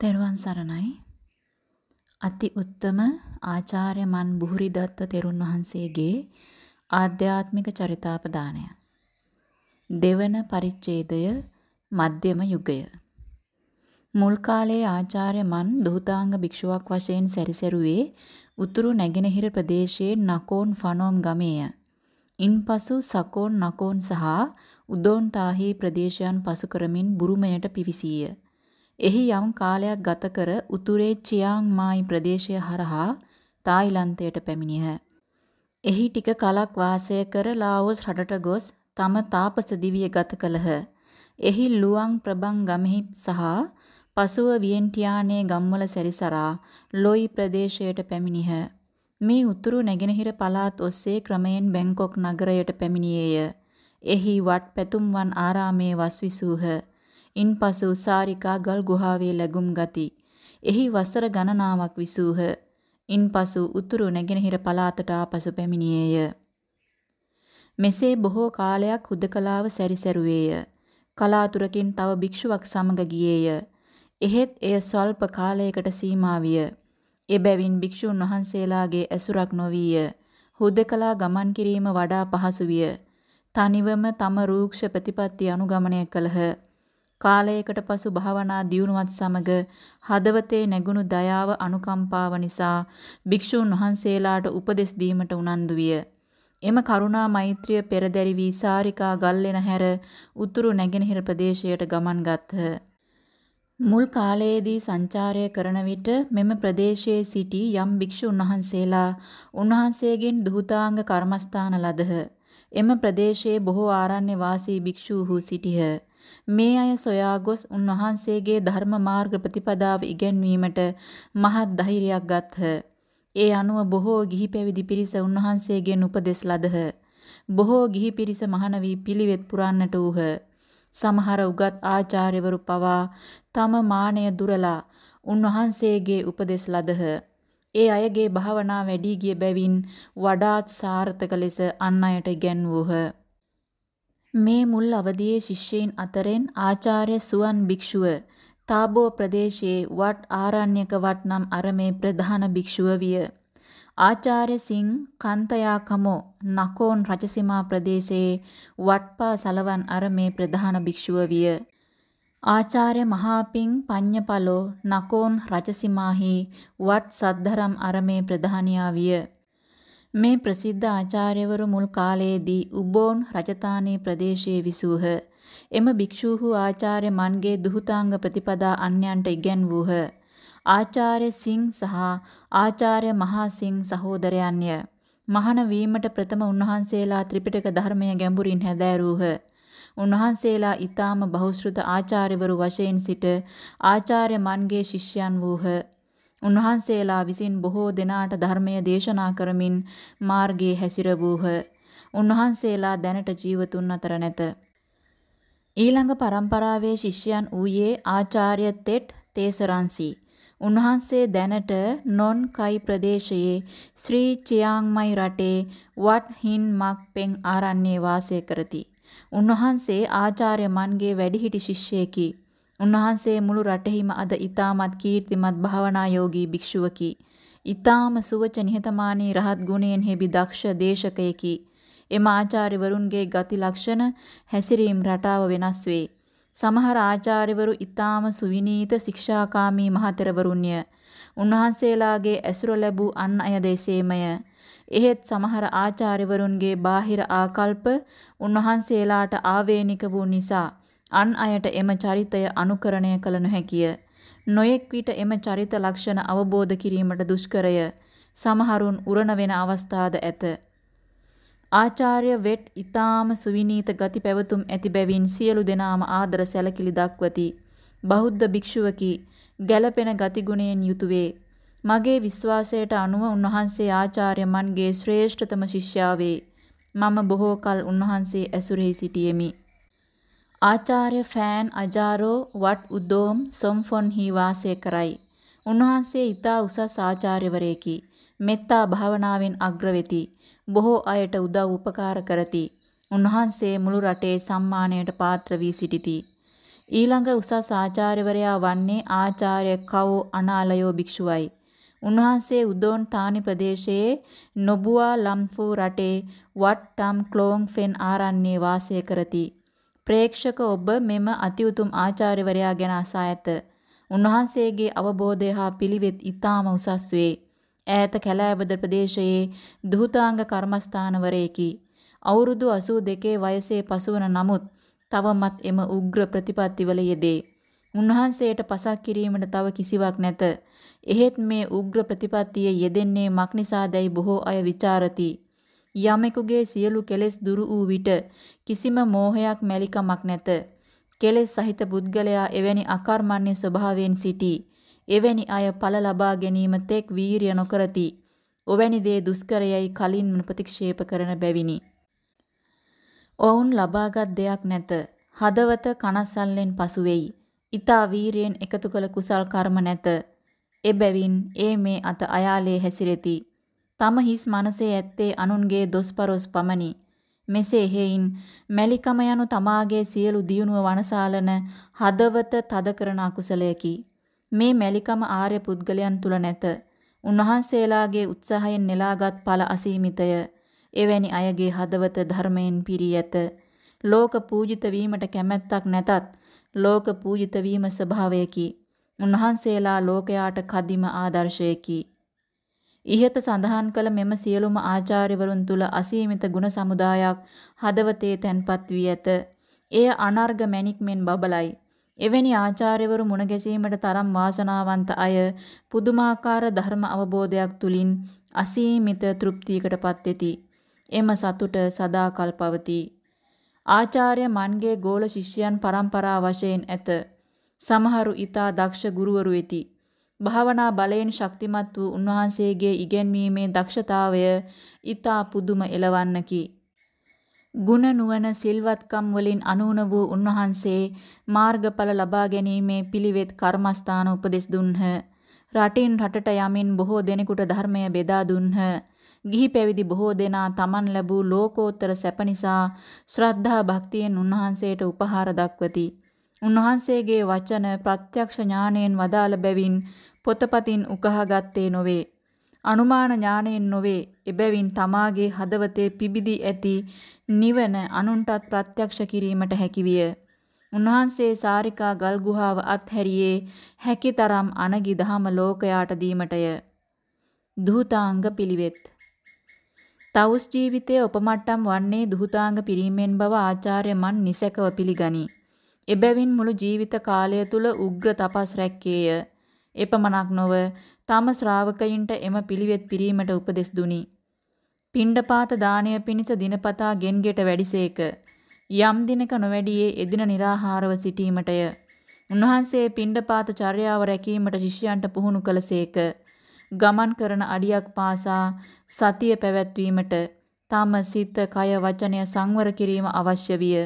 තෙරුවන් සරණයි. අති උත්තම ආචාර්ය මන් බුහුරිදත්ත තෙරුන් වහන්සේගේ ආධ්‍යාත්මික චරිතාපදානය. දෙවන පරිච්ඡේදය මධ්‍යම යුගය. මුල් කාලයේ ආචාර්ය මන් දුහතාංග භික්ෂුවක් වශයෙන් සැරිසරුවේ උතුරු නැගෙනහිර ප්‍රදේශයේ නකෝන් ෆනෝම් ගමේය. ඉන්පසු සකෝන් නකෝන් සහ උදෝන් තාහි ප්‍රදේශයන් පසු කරමින් බුරුමයට පිවිසීය. එහි යම් කාලයක් ගත කර උතුරේ චියාං මායි ප්‍රදේශය හරහා තායිලන්තයට පැමිණියහ. එහි ටික කලක් වාසය කර ලාओස් රටට ගොස් තම තාපස දිවිය ගත කළහ. එහි ලුවං ප්‍රබං ගමෙහි සහ පසුව වියන්ටියානේ ගම්වල සැරිසරා ලොයි ප්‍රදේශයට පැමිණියහ. මේ උතුරු නැගෙනහිර පළාත් ඔස්සේ ක්‍රමයෙන් බැංකොක් නගරයට පැමිණියේය. එහි වත් පැතුම්වන් ආරාමේ වස්විසූහ. ඉන්පසු සාරිකා ගල් ගුහාවේ läගුම් ගති. එහි වසර ගණනාවක් විසූහ. ඉන්පසු උතුරු නැගෙනහිර පළාතට ආපසු පැමිණියේය. මෙසේ බොහෝ කාලයක් හුදකලාව සැරිසරුවේය. කලාතුරකින් තව භික්ෂුවක් සමග ගියේය. එහෙත් එය ස්වල්ප කාලයකට සීමා විය. එබැවින් භික්ෂුන් වහන්සේලාගේ ඇසුරක් නොවිය. හුදකලා ගමන් කිරීම වඩා පහසු විය. තනිවම තම රූක්ෂ ප්‍රතිපත්ති අනුගමනය කළහ. කාලයකට පසු භාවනා දියුණුවත් සමග හදවතේ නැගුණු දයාව අනුකම්පාව නිසා භික්ෂූන් වහන්සේලාට උපදෙස් දීමට උනන්දු විය. එම කරුණා මෛත්‍රිය පෙරදැරි වී සාරිකා ගල්ලෙන හැර උතුරු නැගෙනහිර ප්‍රදේශයට ගමන් ගත්හ. මුල් කාලයේදී සංචාරය කරන විට මෙම ප්‍රදේශයේ සිටි යම් භික්ෂුන් වහන්සේලා උන්වහන්සේගෙන් දුහතාංග කර්මස්ථාන ලදහ. එම ප්‍රදේශයේ බොහෝ ආරණ්‍ය වාසී භික්ෂූහු සිටිහ. මේ අය සොයා ගොස් උන්වහන්සේගේ ධර්ම මාර්ග ප්‍රතිපදාව ඉගැන්වීමට මහත් ධෛර්යයක් ගත්හ. ඒ අනුව බොහෝ ගිහි පැවිදි පිරිස උන්වහන්සේගෙන් උපදෙස් ලදහ. බොහෝ ගිහි පිරිස මහාන වී පිළිවෙත් පුරන්නට වූහ. සමහර උගත් ආචාර්යවරු පවා තම මානය දුරලා උන්වහන්සේගේ උපදෙස් ලදහ. ඒ අයගේ භාවනා වැඩි ගිය බැවින් වඩාත් සාර්ථක ලෙස අන් අයට ඉගැන්වූහ. මේ මුල් අවදියේ ශිෂ්‍යයින් අතරින් ආචාර්ය සුවන් භික්ෂුව තාබෝ ප්‍රදේශයේ වත් ආරණ්‍යක වත් නම් අරමේ ප්‍රධාන භික්ෂුව විය. ආචාර්ය සිං කන්තයාකමෝ නකෝන් රජසීමා ප්‍රදේශයේ වට්පා සලවන් අරමේ ප්‍රධාන භික්ෂුව විය. ආචාර්ය මහාපින් පඤ්ඤපලෝ නකෝන් රජසීමාහි වත් සද්ධරම් අරමේ ප්‍රධානියා විය. මේ ප්‍රසිද්ධ ආචාර්යවරු මුල් කාලයේදී උබෝන් රජතානී ප්‍රදේශයේ විසූහ. එම භික්ෂූහු ආචාර්ය මන්ගේ දුහතාංග ප්‍රතිපදා අන්‍යයන්ට ඉගැන්වූහ. ආචාර්ය සිං සහ ආචාර්ය මහා සිං සහෝදරයන්ය. මහාන වීමට ප්‍රථම උන්වහන්සේලා ත්‍රිපිටක ධර්මය ගැඹුරින් හැදෑරූහ. උන්වහන්සේලා ඊටාම බහුශ්‍රృత ආචාර්යවරු වශයෙන් සිට ආචාර්ය මන්ගේ ශිෂ්‍යයන් වූහ. උන්වහන්සේලා විසින් බොහෝ දෙනාට ධර්මය දේශනා කරමින් මාර්ගයේ හැසිරවූහ. උන්වහන්සේලා දැනට ජීවතුන් අතර නැත. ඊළඟ පරම්පරාවේ ශිෂ්‍යයන් ඌයේ ආචාර්ය තෙට් තේසරන්සි. උන්වහන්සේ දැනට නොන් කයි ප්‍රදේශයේ ශ්‍රී චියාංමයි රටේ වත් හින් මක් පෙන් ආරණ්‍යයේ වාසය කරති. උන්වහන්සේ ආචාර්ය මන්ගේ වැඩිහිටි ශිෂ්‍යයෙකි. උන්වහන්සේ මුළු රටෙහිම අද ඊ타මත් කීර්තිමත් භාවනා යෝගී භික්ෂුවකි. ඊ타ම සුවච නිහතමානී රහත් ගුණයෙන් හෙබි දක්ෂ දේශකයෙකි. එම ආචාර්යවරුන්ගේ ගති ලක්ෂණ හැසිරීම් රටාව වෙනස් වේ. සමහර ආචාර්යවරු ඊ타ම සුවිනීත ශික්ෂාකාමී මහතරවරුන්ය. උන්වහන්සේලාගේ ඇසුර ලැබූ අන් අය දෙසේමය. එහෙත් සමහර ආචාර්යවරුන්ගේ බාහිර ආකල්ප උන්වහන්සේලාට ආවේනික වූ නිසා අන් අයට එම චරිතය අනුකරණය කළ නොහැකිය. නොයෙක් විට එම චරිත ලක්ෂණ අවබෝධ කිරීමට දුෂ්කරය. සමහරුන් උරණ වෙන අවස්ථාද ඇත. ආචාර්ය වෙට් ඊ타ම සුවිනීත ගති පැවතුම් ඇති බැවින් සියලු දෙනාම ආදර සැලකිලි දක්වති. බෞද්ධ භික්ෂුවකි ගැළපෙන ගතිගුණයෙන් යුතුය. මගේ විශ්වාසයට අනුව උන්වහන්සේ ආචාර්ය මන්ගේ ශ්‍රේෂ්ඨතම ශිෂ්‍යා වේ. මම බොහෝ කල උන්වහන්සේ ඇසුරෙහි සිටියෙමි. ආචාර්ය ෆෑන් අජාරෝ වත් උදෝම් සොම්ෆොන්හි වාසය කරයි. උන්වහන්සේ ඊතා උසස් ආචාර්යවරයෙකි. මෙත්තා භාවනාවෙන් අග්‍ර වෙති. බොහෝ අයට උදව් උපකාර කරති. උන්වහන්සේ මුළු රටේ සම්මානයට පාත්‍ර වී සිටිති. ඊළඟ උසස් ආචාර්යවරයා වන්නේ ආචාර්ය කවෝ අනාලයෝ භික්ෂුවයි. උන්වහන්සේ උදෝන් තානි ප්‍රදේශයේ නොබුවා ලම්ෆූ රටේ වට්ටම් ක්ලෝන් ෆෙන් ආරණ්‍යයේ වාසය කරති. ප්‍රේක්ෂක ඔබ මෙම අති උතුම් ආචාර්යවරයා ගැන අසා ඇත. උන්වහන්සේගේ අවබෝධය හා පිළිවෙත් ඊටාම උසස් වේ. ඈත කැලෑබද ප්‍රදේශයේ දුහතාංග කර්මස්ථානවරයෙකි. අවුරුදු 82 වයසේ පසුවන නමුත් තවමත් එම උග්‍ර ප්‍රතිපත්තිවල යෙදේ. උන්වහන්සේට පසක් කිරීමට තව කිසිවක් නැත. එහෙත් මේ උග්‍ර ප්‍රතිපත්තියේ යෙදෙන්නේ මක්නිසාදැයි බොහෝ අය ਵਿਚාරති. යමෙකුගේ සියලු කෙලෙස් දුරු වූ විට කිසිම මෝහයක් මැලිකමක් නැත. කෙලෙස් සහිත පුද්ගලයා එවැනි අකර්මණ්‍ය ස්වභාවයෙන් සිටී. එවැනි අය ඵල ලබා ගැනීම තෙක් වීරිය නොකරති. ඔවැනි දේ දුෂ්කරයයි කලින්ම ප්‍රතික්ෂේප කරන බැවිනි. ඔවුන් ලබාගත් දෙයක් නැත. හදවත කනස්සල්ලෙන් පසු වෙයි. ඊතා වීරියෙන් එකතු කළ කුසල් කර්ම නැත. එබැවින් ඒ මේ අත අයාලේ හැසිරෙති. තම හිස් මනසේ ඇත්තේ අනුන්ගේ දොස්පරොස් පමණි. මෙසේ හේයින් මැලිකම යනු තමාගේ සියලු දියුණුව වනසාලන හදවත තද කරන අකුසලයකි. මේ මැලිකම ආර්ය පුද්ගලයන් තුල නැත. උන්වහන්සේලාගේ උත්සාහයෙන් නෙලාගත් ඵල අසීමිතය. එවැනි අයගේ හදවත ධර්මයෙන් පිරී ඇත. ලෝක පූජිත වීමට කැමැත්තක් නැතත් ලෝක පූජිත වීම ස්වභාවයකි. උන්වහන්සේලා ලෝකයාට කදිම ආදර්ශයකි. ඉහත සඳහන් කළ මෙම සියලුම ආචාර්යවරුන් තුල අසීමිත ගුණ සමුදායක් හදවතේ තැන්පත් වී ඇත. එය අනර්ග මැණික් මෙන් බබලයි. එවැනි ආචාර්යවරු මුණ ගැසීමට තරම් වාසනාවන්ත අය පුදුමාකාර ධර්ම අවබෝධයක් තුලින් අසීමිත තෘප්තියකටපත් වෙති. එම සතුට සදාකල් පවතී. ආචාර්ය මන්ගේ ගෝල ශිෂ්‍යයන් පරම්පරා වශයෙන් ඇත. සමහරු ඊතා දක්ෂ ගුරුවරු වෙති. භාවනා බලයෙන් ශක්තිමත් වූ උන්වහන්සේගේ ඉගැන්වීමේ දක්ෂතාවය ඊතා පුදුම එලවන්නකි. ගුණ නුවණ සිල්වත්කම් වලින් අනූන වූ උන්වහන්සේ මාර්ගඵල ලබා ගැනීමේ පිළිවෙත් කර්මස්ථාන උපදෙස් දුන්හ. රටින් රටට යමින් බොහෝ දෙනෙකුට ධර්මය බෙදා දුන්හ. ගිහි පැවිදි බොහෝ දෙනා තමන් ලැබූ ලෝකෝත්තර සැප නිසා ශ්‍රද්ධා භක්තියෙන් උන්වහන්සේට උපහාර දක්වති. උන්වහන්සේගේ වචන ප්‍රත්‍යක්ෂ ඥාණයෙන් වදාළ බැවින් පොතපතින් උකහාගත්තේ නොවේ. අනුමාන ඥාණයෙන් නොවේ. එබැවින් තමාගේ හදවතේ පිබිදී ඇති නිවන අනුන්ටත් ප්‍රත්‍යක්ෂ කිරීමට හැකිවිය. උන්වහන්සේ සාරිකා ගල් ගුහාව අත්හැරියේ හැකිතරම් අනගි දහම ලෝකයාට දීමටය. දුහතාංග පිළිවෙත් තවුස් ජීවිතයේ උපමට්ටම් වන්නේ දුහතාංග පිරීමෙන් බව ආචාර්ය මන් නිසකව පිළිගනී. එබැවින් මුළු ජීවිත කාලය තුල උග්‍ර තපස් රැක්කේය. එපමණක් නොව තම ශ්‍රාවකයින්ට එම පිළිවෙත් පිරීමට උපදෙස් දුනි. පිණ්ඩපාත දාණය පිණිස දිනපතා ගෙන්ගෙට වැඩිසේක. යම් දිනක නොවැඩියේ එදින निराහාරව සිටීමටය. උන්වහන්සේ පිණ්ඩපාත චර්යාව රැකීමට ශිෂ්‍යයන්ට පුහුණු කළසේක. ගමන් කරන අඩියක් පාසා සතිය පැවැත්වීමට තම සිත කය වචනය සංවර කිරීම අවශ්‍ය විය.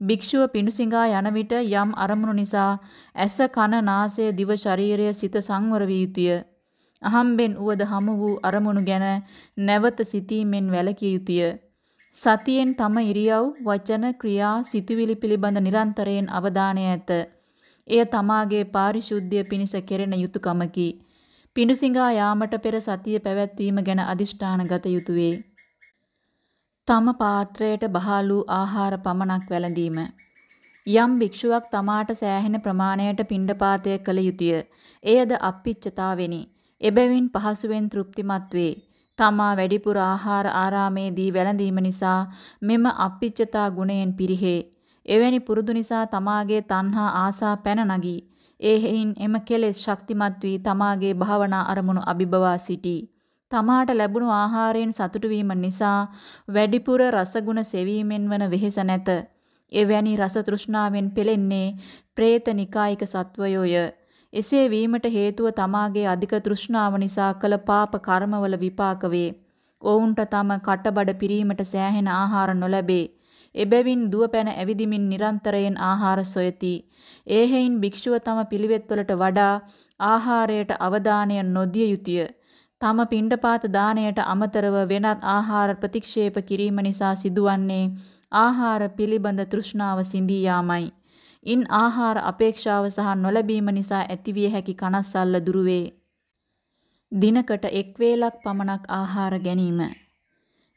භික්ෂුව පිණුසිඟා යන විට යම් අරමුණු නිසා ඇස කන නාසය දිව ශරීරය සිත සංවර විය යුතුය. අහම්බෙන් උවද හමු වූ අරමුණු ගැන නැවත සිතීමෙන් වැළකිය යුතුය. සතියෙන් තම ඉරියව් වචන ක්‍රියා සිතුවිලි පිළිබඳ නිරන්තරයෙන් අවධානය ඇත. එය තමාගේ පාරිශුද්ධිය පිණිස කෙරෙන යුතුයකමකි. පිණුසිඟා යාමට පෙර සතිය පැවැත්වීම ගැන අදිෂ්ඨාන ගත යුතුය වේ. තම පාත්‍රයට බහලු ආහාර පමණක් වැළඳීම. යම් භික්ෂුවක් තමාට සෑහෙන ප්‍රමාණයට පිණ්ඩපාතය කළ යුතුය. එයද අප්පිච්චතාවෙනි. එබැවින් පහසුවෙන් තෘප්තිමත් වේ. තමා වැඩිපුර ආහාර ආරාමේදී වැළඳීම නිසා මෙම අප්පිච්චතා ගුණයෙන් පිරිහේ. එවැනි පුරුදු නිසා තමාගේ තණ්හා ආසා පැන නගී. ඒ හේයින් එම කෙලෙස් ශක්තිමත් වී තමාගේ භාවනා අරමුණු අභිබවා සිටී. තමාට ලැබුණු ආහාරයෙන් සතුටු වීම නිසා වැඩිපුර රසගුණ සෙවීමෙන් වන වෙහෙස නැත. එවැනි රස තෘෂ්ණාවෙන් පෙළෙන්නේ പ്രേත නිකායික සත්වයෝය. එසේ වීමට හේතුව තමාගේ අධික තෘෂ්ණාව නිසා කළ පාප කර්මවල විපාක වේ. ඔවුන්ට තම කටබඩ පිරීමට සෑහෙන ආහාර නොලැබේ. එබැවින් දුව පැන ඇවිදිමින් නිරන්තරයෙන් ආහාර සොයති. ඒ හේයින් භික්ෂුව තම පිළිවෙත්වලට වඩා ආහාරයට අවධානය නොදිය යුතුය. තම පිණ්ඩපාත දාණයට අමතරව වෙනත් ආහාර ප්‍රතික්ෂේප කිරීම නිසා සිදුවන්නේ ආහාර පිළිබඳ තෘෂ්ණාව සිඳී යාමයි. ඉන් ආහාර අපේක්ෂාව සහ නොලැබීම නිසා ඇතිවිය හැකි කනස්සල්ල දුරු වේ. දිනකට එක් වේලක් පමණක් ආහාර ගැනීම.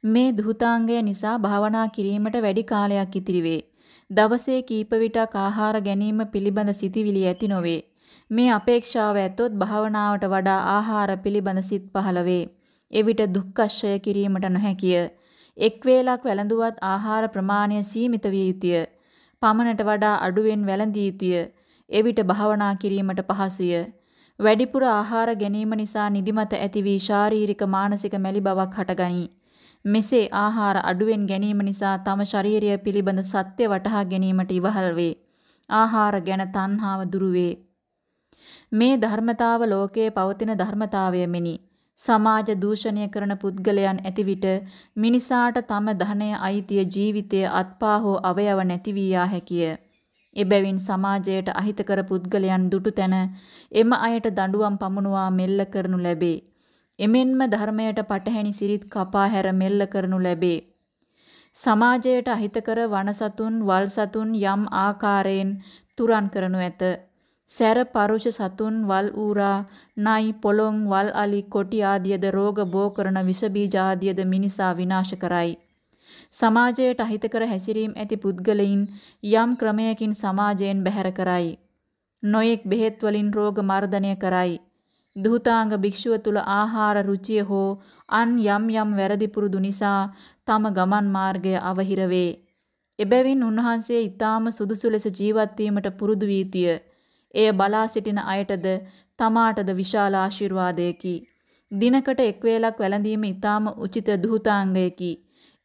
මේ දුහතාංගය නිසා භාවනා කිරීමට වැඩි කාලයක් ඉතිරි වේ. දවසේ කීප විටක් ආහාර ගැනීම පිළිබඳ සිතිවිලි ඇති නොවේ. මේ අපේක්ෂාව ඇතොත් භාවනාවට වඩා ආහාර පිළිබඳ සිත් පහළ වේ. එවිට දුක්ඛශය කිරීමට නොහැකිය. එක් වේලක් වැළඳුවත් ආහාර ප්‍රමාණය සීමිත විය යුතුය. පමණට වඩා අඩුවෙන් වැළඳිය යුතුය. එවිට භාවනා කිරීමට පහසුය. වැඩිපුර ආහාර ගැනීම නිසා නිදිමත ඇති වී ශාරීරික මානසික මැලි බවක් හටගනී. මෙසේ ආහාර අඩුවෙන් ගැනීම නිසා තම ශරීරය පිළිබඳ සත්‍ය වටහා ගැනීමට ඉවහල් වේ. ආහාර ගැන තණ්හාව දුරු වේ. මේ ධර්මතාව ලෝකයේ පවතින ධර්මතාවය මෙනි. සමාජ දූෂණය කරන පුද්ගලයන් ඇති විට මිනිසාට තම ධනය අයිතිය ජීවිතය අත්පා හෝ අවයව නැති වී යා හැකිය. එබැවින් සමාජයට අහිතකර පුද්ගලයන් දුටු තැන එම අයට දඬුවම් පමුණුවා මෙල්ල කරනු ලැබේ. එමෙන්ම ධර්මයට පටහැනි සිරිත් කපා හැර මෙල්ල කරනු ලැබේ. සමාජයට අහිතකර වනසතුන් වල් සතුන් යම් ආකාරයෙන් තුරන් කරනු ඇත. සැර පරුෂ සතුන් වල් ඌරා නයි පොළොන් වල් අලි කොටි ආදියද රෝග බෝ කරන විස බීජ ආදියද මිනිසා විනාශ කරයි. සමාජයට අහිතකර හැසිරීම ඇති පුද්ගලයින් යම් ක්‍රමයකින් සමාජයෙන් බැහැර කරයි. නොයෙක් බෙහෙත් වලින් රෝග මර්ධනය කරයි. දුහතාංග භික්ෂුව තුල ආහාර රුචිය හෝ අන් යම් යම් වැරදි පුරුදු නිසා තම ගමන් මාර්ගය අවහිර වේ. එබැවින් උන්වහන්සේ ඊටාම සුදුසු ලෙස ජීවත් වීමට පුරුදු වී තිය. එය බලා සිටින අයටද තමාටද විශාල ආශිර්වාදයකි. දිනකට එක් වේලක් වැළඳීම ඊටාම උචිත දුහතාංගයකි.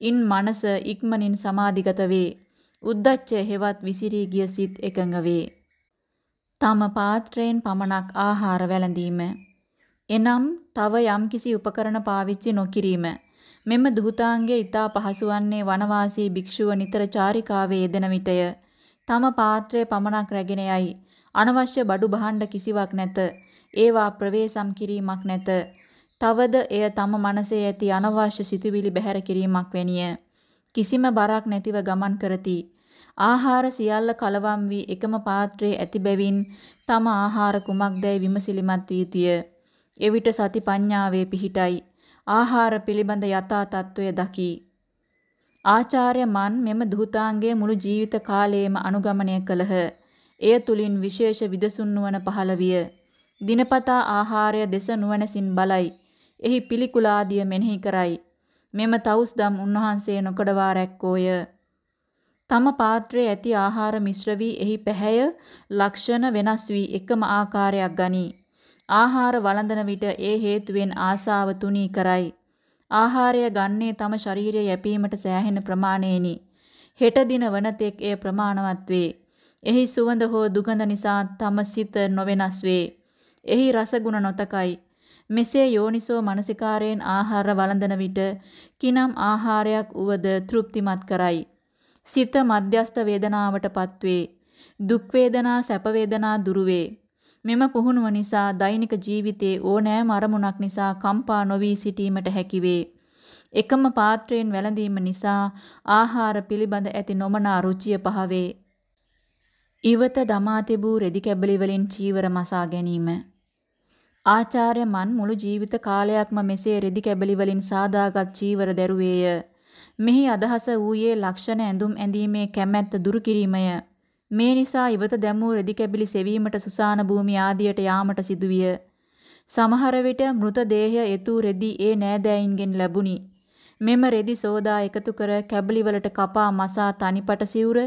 ඉන් මනස ඉක්මනින් සමාධිගත වේ. උද්දච්චය හෙවත් විසිරී ගිය සිත් එකඟ වේ. තම පාත්‍රයෙන් පමණක් ආහාර වැළඳීම. එනම් තව යම්කිසි උපකරණ පාවිච්චි නොකිරීම. මෙම දුහතාංගය ඊතා පහසු වන්නේ වනවාසී භික්ෂුව නිතර චාරිකාවේ යෙදෙන විටය. තම පාත්‍රය පමණක් රැගෙන යයි. අනවශ්‍ය බඩු බහඬ කිසිවක් නැත. ඒවා ප්‍රවේශම් කිරීමක් නැත. තවද එය තම මනසේ ඇති අනවශ්‍ය සිතුවිලි බැහැර කිරීමක් වැනිය. කිසිම බරක් නැතිව ගමන් කරති. ආහාර සියල්ල කලවම් වී එකම පාත්‍රයේ ඇති බැවින් තම ආහාර කුමක්දැයි විමසිලිමත් විය යුතුය. එවිට සති පඤ්ඤාවේ පිහිටයි. ආහාර පිළිබඳ යථා තත්වය දකි. ආචාර්ය මන් මෙම දුහතාංගයේ මුළු ජීවිත කාලයේම අනුගමනය කළහ. එය තුලින් විශේෂ විදසුන් නුවණ පහළ විය. දිනපතා ආහාරය දෙස නුවණසින් බලයි. එහි පිළිකුලාදිය මෙනෙහි කරයි. මෙම තවුස්දම් උන්වහන්සේ නොකඩවා රැක්කෝය. තම පාත්‍රයේ ඇති ආහාර මිශ්‍ර වී එහි පැහැය ලක්ෂණ වෙනස් වී එකම ආකාරයක් ගනී. ආහාර වළඳන විට ඒ හේතුවෙන් ආසාව තුනී කරයි. ආහාරය ගන්නේ තම ශරීරය යැපීමට සෑහෙන ප්‍රමාණයෙනි. හෙට දින වනතෙක් එය ප්‍රමාණවත් වේ. එහි සුවඳ හෝ දුගඳ නිසා තම සිත නොවෙනස් වේ. එහි රසගුණ නොතකයි. මෙසේ යෝනිසෝ මනසිකාරයෙන් ආහාර වළඳන විට කිනම් ආහාරයක් උවද තෘප්තිමත් කරයි. සිත මධ්‍යස්ත වේදනාවටපත් වේ. දුක් වේදනා සැප වේදනා දුරු වේ. මෙම පුහුණුව නිසා දෛනික ජීවිතයේ ඕනෑම අරමුණක් නිසා කම්පා නොවි සිටීමට හැකි වේ. එකම පාත්‍රයෙන් වැළඳීම නිසා ආහාර පිළිබඳ ඇති නොමනා රුචිය පහවේ. ඉවත දමා තිබූ රෙදි කැබලි වලින් චීවර මසා ගැනීම. ආචාර්ය මන් මුළු ජීවිත කාලයක්ම මෙසේ රෙදි කැබලි වලින් සාදාගත් චීවර දැරුවේය. මෙහි අදහස වූයේ ලක්ෂණ ඇඳුම් ඇඳීමේ කැමැත්ත දුරු කිරීමය. මේ නිසා ඉවත දැමූ රෙදි කැබිලි සෙවීමට සුසාන භූමිය ආදියට යාමට සිදුවිය. සමහර විට මృత දේහය එතු රෙදි ඒ නෑදෑයින්ගෙන් ලැබුණි. මෙම රෙදි සෝදා එකතු කර කැබලි වලට කපා මසා තනිපට සිවුර,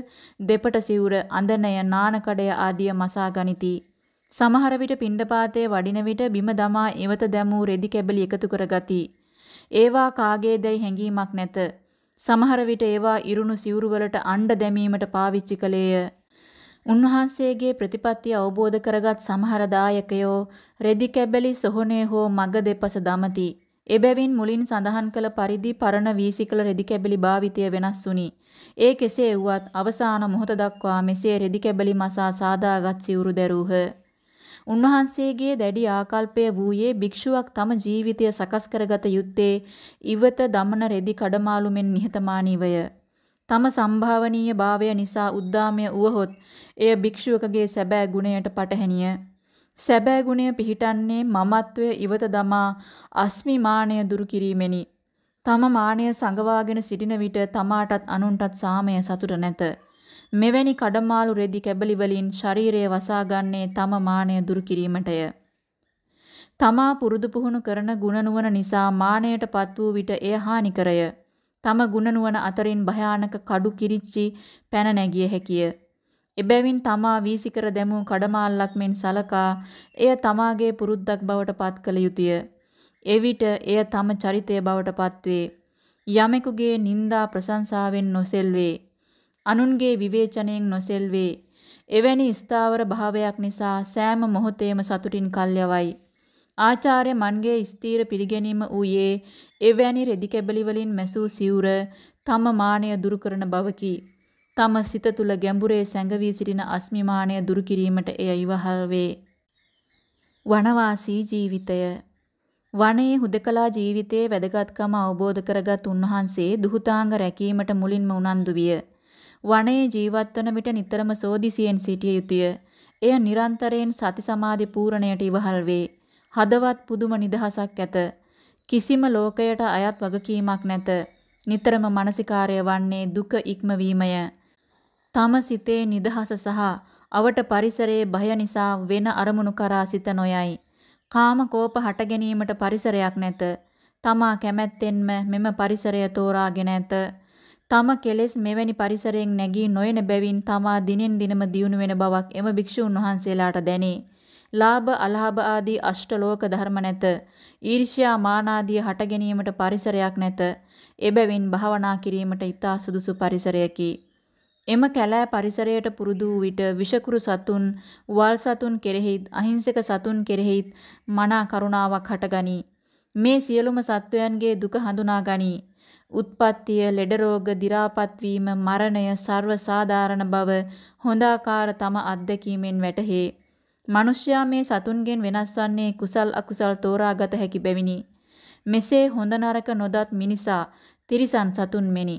දෙපට සිවුර, අඳනය, නානකඩය ආදිය මසා ගනිති. සමහර විට පිණ්ඩපාතයේ වඩින විට බිම දමා ඉවත දැමූ රෙදි කැබලි එකතු කරගති. ඒවා කාගේදයි හැඟීමක් නැත. සමහර විට ඒවා ඉරුණු සිවුරු වලට අණ්ඩ දැමීමට පාවිච්චි කළේය. උන්වහන්සේගේ ප්‍රතිපත්තිය අවබෝධ කරගත් සමහර දායකයෝ රෙදි කැබලි සොහොනේ හෝ මග දෙපස දමති. එබැවින් මුලින් සඳහන් කළ පරිදි පරණ වීසිකල රෙදි කැබලි භාවිතය වෙනස් වුනි. ඒ කෙසේ වුවත් අවසාන මොහොත දක්වා මෙසේ රෙදි කැබලි මසා සාදාගත් සිවුරු දැරූහ. උන්වහන්සේගේ දැඩි ආකල්පය වූයේ භික්ෂුවක් තම ජීවිතය සකස් කරගත යුත්තේ ඉවත දමන රෙදි කඩමාළු මෙන් නිහතමානීවය. තම සම්භාවනීය භාවය නිසා උද්දාමය වුවහොත් එය භික්ෂුවකගේ සැබෑ ගුණයට පටහැනිය. සැබෑ ගුණය පිහිටන්නේ මමත්වය ඉවත දමා අස්මිමානය දුරු කිරීමෙනි. තම මානය සංගවාගෙන සිටින විට තමාටත් අනුන්ටත් සාමය සතුට නැත. මෙවැනි කඩමාළු රෙදි කැබලි වලින් ශරීරය වසාගන්නේ තම මානය දුරු කිරීමටය. තමා පුරුදු පුහුණු කරන ගුණ නුවණ නිසා මානයටපත් වූ විට එය හානිකරය. තම ගුණ නුවණ අතරින් භයානක කඩු කිරිච්චි පැන නැගිය හැකිය. එබැවින් තමා වීසිකර දැමූ කඩමාල්ලක් මෙන් සලකා එය තමාගේ පුරුද්දක් බවට පත් කළ යුතුය. එවිට එය තම චරිතය බවට පත්වේ. යමෙකුගේ නිന്ദා ප්‍රශංසාවෙන් නොසෙල්වේ. අනුන්ගේ විවේචනයෙන් නොසෙල්වේ. එවැනි ස්ථාවර භාවයක් නිසා සෑම මොහොතේම සතුටින් කල්යවයි. ආචාර්ය මන්ගේ ස්ථීර පිළිගැනීම ඌයේ එවැනි රෙදි කැබලි වලින් මැසූ සිවුර තම මානය දුරු කරන බවකි. තම සිත තුල ගැඹුරේ සැඟවී සිටින අස්මිමානය දුරු කිරීමට එය ඉවහල් වේ. වනවාසී ජීවිතය වනයේ හුදකලා ජීවිතයේ වැදගත්කම අවබෝධ කරගත් උන්වහන්සේ දුහුතාංග රැකීමට මුලින්ම උනන්දු විය. වනයේ ජීවත් වන විට නිතරම සෝදිසියෙන් සිටිය යුතුය. එය නිරන්තරයෙන් සති සමාධි පූර්ණයට ඉවහල් වේ. හදවත් පුදුම නිදහසක් ඇත. කිසිම ලෝකයට අයත් වගකීමක් නැත. නිතරම මානසිකාර්ය වන්නේ දුක ඉක්මවීමය. තම සිතේ නිදහස සහ අවට පරිසරයේ බය නිසා වෙන අරමුණු කරා සිත නොයයි. කාම කෝප හට ගැනීමට පරිසරයක් නැත. තමා කැමැත්තෙන්ම මෙම පරිසරය තෝරාගෙන ඇත. තම කෙලෙස් මෙවැනි පරිසරයෙන් නැගී නොයන බැවින් තමා දිනෙන් දිනම දියුණු වෙන බවක් එම භික්ෂුන් වහන්සේලාට දැනේ. ලාභ අලාභ ආදී අෂ්ටලෝක ධර්ම නැත. ඊර්ෂ්‍යා මාන ආදී හට ගැනීමට පරිසරයක් නැත. එබැවින් භාවනා කිරීමට ඊතා සුදුසු පරිසරයකි. එම කැලෑ පරිසරයට පුරුදු වූ විට විෂකුරු සතුන්, වල් සතුන් කෙරෙහිත්, අහිංසක සතුන් කෙරෙහිත් මනා කරුණාවක් හටගනී. මේ සියලුම සත්වයන්ගේ දුක හඳුනා ගනී. උත්පත්තිය, ලෙඩ රෝග, දි รา පත් වීම, මරණය සර්ව සාධාරණ බව හොඳාකාර තම අත්දැකීමෙන් වැටහේ. මිනිසයා මේ සතුන්ගෙන් වෙනස් වන්නේ කුසල් අකුසල් තෝරාගත හැකි බැවිනි. මෙසේ හොඳ නරක නොදත් මිනිසා තිරිසන් සතුන් මෙනි.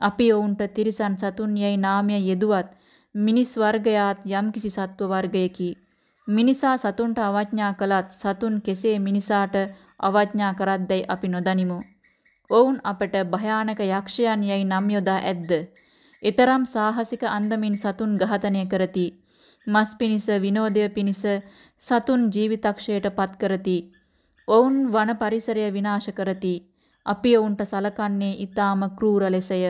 අපි ඔවුන්ට තිරිසන් සතුන් යයි නාමය යෙදුවත් මිනිස් වර්ගයාත් යම්කිසි සත්ව වර්ගයකි. මිනිසා සතුන්ට අවඥා කළත් සතුන් කෙසේ මිනිසාට අවඥා කරද්දයි අපි නොදනිමු. ඔවුන් අපට භයානක යක්ෂයන් යයි නම් යොදා ඇද්ද? ඊතරම් සාහසික අන්දමින් සතුන් ඝාතනය කරති. මස් පිනිස විනෝදය පිනිස සතුන් ජීවිතක්ෂයට පත් කරති. ඔවුන් වන පරිසරය විනාශ කරති. අපි ඔවුන්ට සලකන්නේ ඊටාම క్రూර ලෙසය.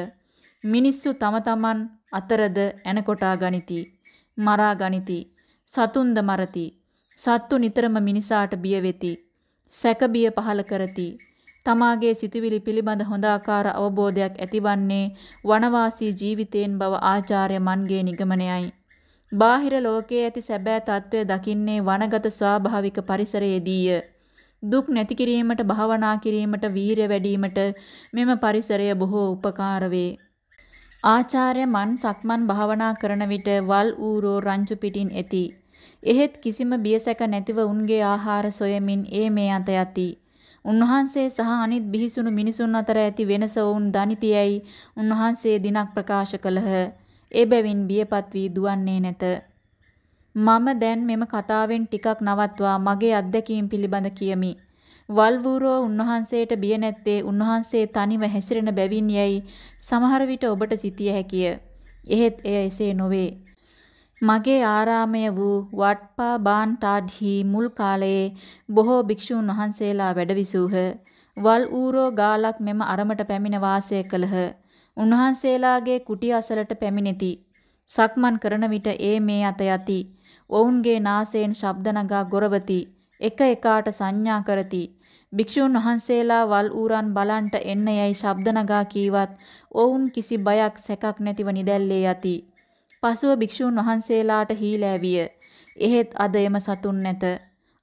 මිනිස්සු තම තමන් අතරද එනකොටා ගනිති. මරා ගනිති. සතුන්ද මරති. සත්තු නිතරම මිනිසාට බිය වෙති. සැක බිය පහල කරති. තමාගේ සිතුවිලි පිළිබඳ හොඳාකාර අවබෝධයක් ඇතිවන්නේ වනවාසී ජීවිතයෙන් බව ආචාර්ය මන්ගේ නිගමනයයි. බාහිර ලෝකයේ ඇති සැබෑ తත්වය දකින්නේ වනගත ස්වාභාවික පරිසරයේදීය. දුක් නැති කිරීමට භාවනා කිරීමට වීරිය වැඩිවීමට මෙම පරිසරය බොහෝ උපකාර වේ. ආචාර්ය මන් සක්මන් භාවනා කරන විට වල් ඌරෝ රංචු පිටින් ඇති. එහෙත් කිසිම බියසැක නැතිව උන්ගේ ආහාර සොයමින් ඒ මේ අත යති. උන්වහන්සේ සහ අනිත් බිහිසුණු මිනිසුන් අතර ඇති වෙනස වුන් දනිතියයි උන්වහන්සේ දිනක් ප්‍රකාශ කළහ. ඒ බැවින් බියපත් වී දුවන්නේ නැත. මම දැන් මෙම කතාවෙන් ටිකක් නවත්වා මගේ අත්දැකීම් පිළිබඳ කියමි. වල්වූරෝ උන්වහන්සේට බිය නැත්තේ උන්වහන්සේ තනිව හැසිරෙන බැවින් යයි සමහර විට ඔබට සිතිය හැකිය. එහෙත් එය එසේ නොවේ. මගේ ආරාමය වූ වට්පා බාන්ටාඩ්හි මුල් කාලයේ බොහෝ භික්ෂූන් වහන්සේලා වැඩවිසූහ. වල් ඌරෝ ගාලක් මෙම අරමට පැමිණ වාසය කළහ. උන්වහන්සේලාගේ කුටි අසලට පැමිණෙති. සක්මන් කරන විට ඒ මේ අත යති. ඔවුන්ගේ නාසයෙන් ශබ්ද නගා ගොරවති. එක එකාට සංඥා කරති. භික්ෂූන් වහන්සේලා වල් ඌරන් බලන්ට එන්න යයි ශබ්ද නගා කීවත් ඔවුන් කිසි බයක් සැකක් නැතිව නිදැල්ලේ යති. පසුව භික්ෂූන් වහන්සේලාට හීලෑවිය. එහෙත් අද එම සතුන් නැත.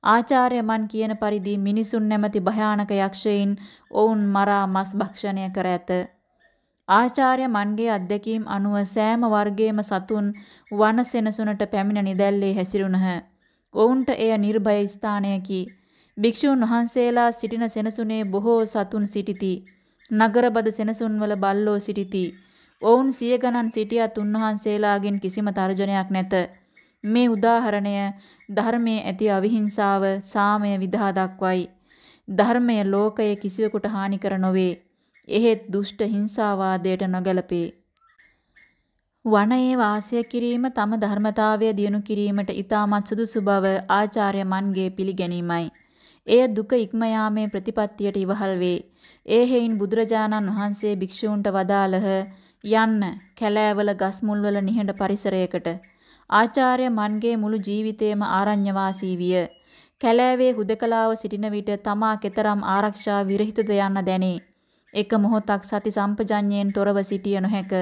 ආචාර්ය මන් කියන පරිදි මිනිසුන් නැමැති භයානක යක්ෂයින් ඔවුන් මරා මස් භක්ෂණය කර ඇත. ආචාර්ය මන්ගේ අත්දැකීම් අනුව සෑම වර්ගයේම සතුන් වන සෙනසුනට පැමිණ නිදැල්ලේ හැසිරුණහ. ඔවුන්ට එය නිර්භය ස්ථානයකි. භික්ෂූන් වහන්සේලා සිටින සෙනසුනේ බොහෝ සතුන් සිටිති. නගරබද සෙනසුන්වල බල්ලෝ සිටිති. ඔවුන් සිය ගණන් සිටියත් උන්වහන්සේලාගෙන් කිසිම තර්ජනයක් නැත. මේ උදාහරණය ධර්මයේ ඇති අවිහිංසාව සාමය විදහා දක්වයි. ධර්මය ලෝකයේ කිසිවෙකුට හානි කර නොවේ. එහෙත් දුෂ්ට හිංසාවාදයට නොගැලපේ. වනයේ වාසය කිරීම තම ධර්මතාවය දියුණු කිරීමට ඊටමත් සුදුසු බව ආචාර්ය මන්ගේ පිළිගැනීමයි. එය දුක ඉක්ම යාමේ ප්‍රතිපත්තියට ඉවහල් වේ. ඒ හේයින් බුදුරජාණන් වහන්සේ භික්ෂූන්ට වදාළහ යන්න කැලෑවල ගස් මුල්වල නිහඬ පරිසරයකට. ආචාර්ය මන්ගේ මුළු ජීවිතයම ආරණ්‍ය වාසී විය. කැලෑවේ හුදකලාව සිටින විට තමා කෙතරම් ආරක්ෂා විරහිතද යන්න දැනේ. එක මොහොතක් සති සම්පජඤ්ඤයෙන් තොරව සිටිය නොහැක.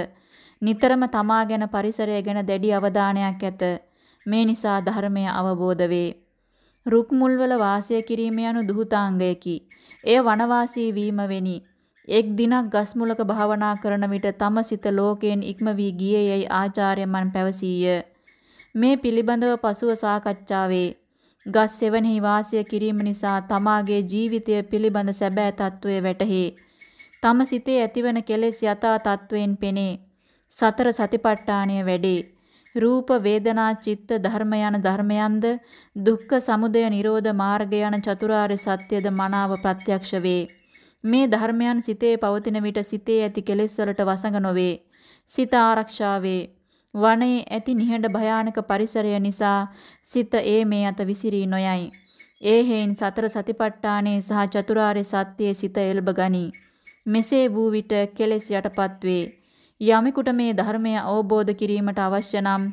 නිතරම තමා ගැන පරිසරය ගැන දැඩි අවධානයක් ඇත. මේ නිසා ධර්මය අවබෝධ වේ. රුක් මුල්වල වාසය කිරීම යනු දුහතාංගයකි. එය වනවාසී වීම වෙනි. එක් දිනක් ගස් මුලක භාවනා කරන විට තම සිත ලෝකයෙන් ඉක්ම වී ගියේ යයි ආචාර්යමන් පැවසීය. මේ පිළිබඳව පසුව සාකච්ඡා වේ. ගස් සෙවණෙහි වාසය කිරීම නිසා තමාගේ ජීවිතය පිළිබඳ සැබෑ తත්වය වැටහේ. තම සිතේ ඇතිවන කෙලෙස් යථා තත්වයෙන් පෙනේ. සතර සතිපට්ඨානය වැඩේ. රූප වේදනා චිත්ත ධර්ම යන ධර්මයන්ද දුක්ඛ සමුදය නිරෝධ මාර්ග යන චතුරාර්ය සත්‍යද මනාව ප්‍රත්‍යක්ෂ වේ. මේ ධර්මයන් සිතේ පවතින විට සිතේ ඇති කෙලෙස් වලට වසඟ නොවේ. සිත ආරක්ෂා වේ. වනයේ ඇති නිහඬ භයානක පරිසරය නිසා සිත ඒ මේ අත විසිරී නොයයි. ඒ හේයින් සතර සතිපට්ඨානයේ සහ චතුරාර්ය සත්‍යයේ සිත එල්බ ගනී. මෙසේ වූ විට කෙලෙස් යටපත් වේ. යමෙකුට මේ ධර්මය අවබෝධ කිරීමට අවශ්‍ය නම්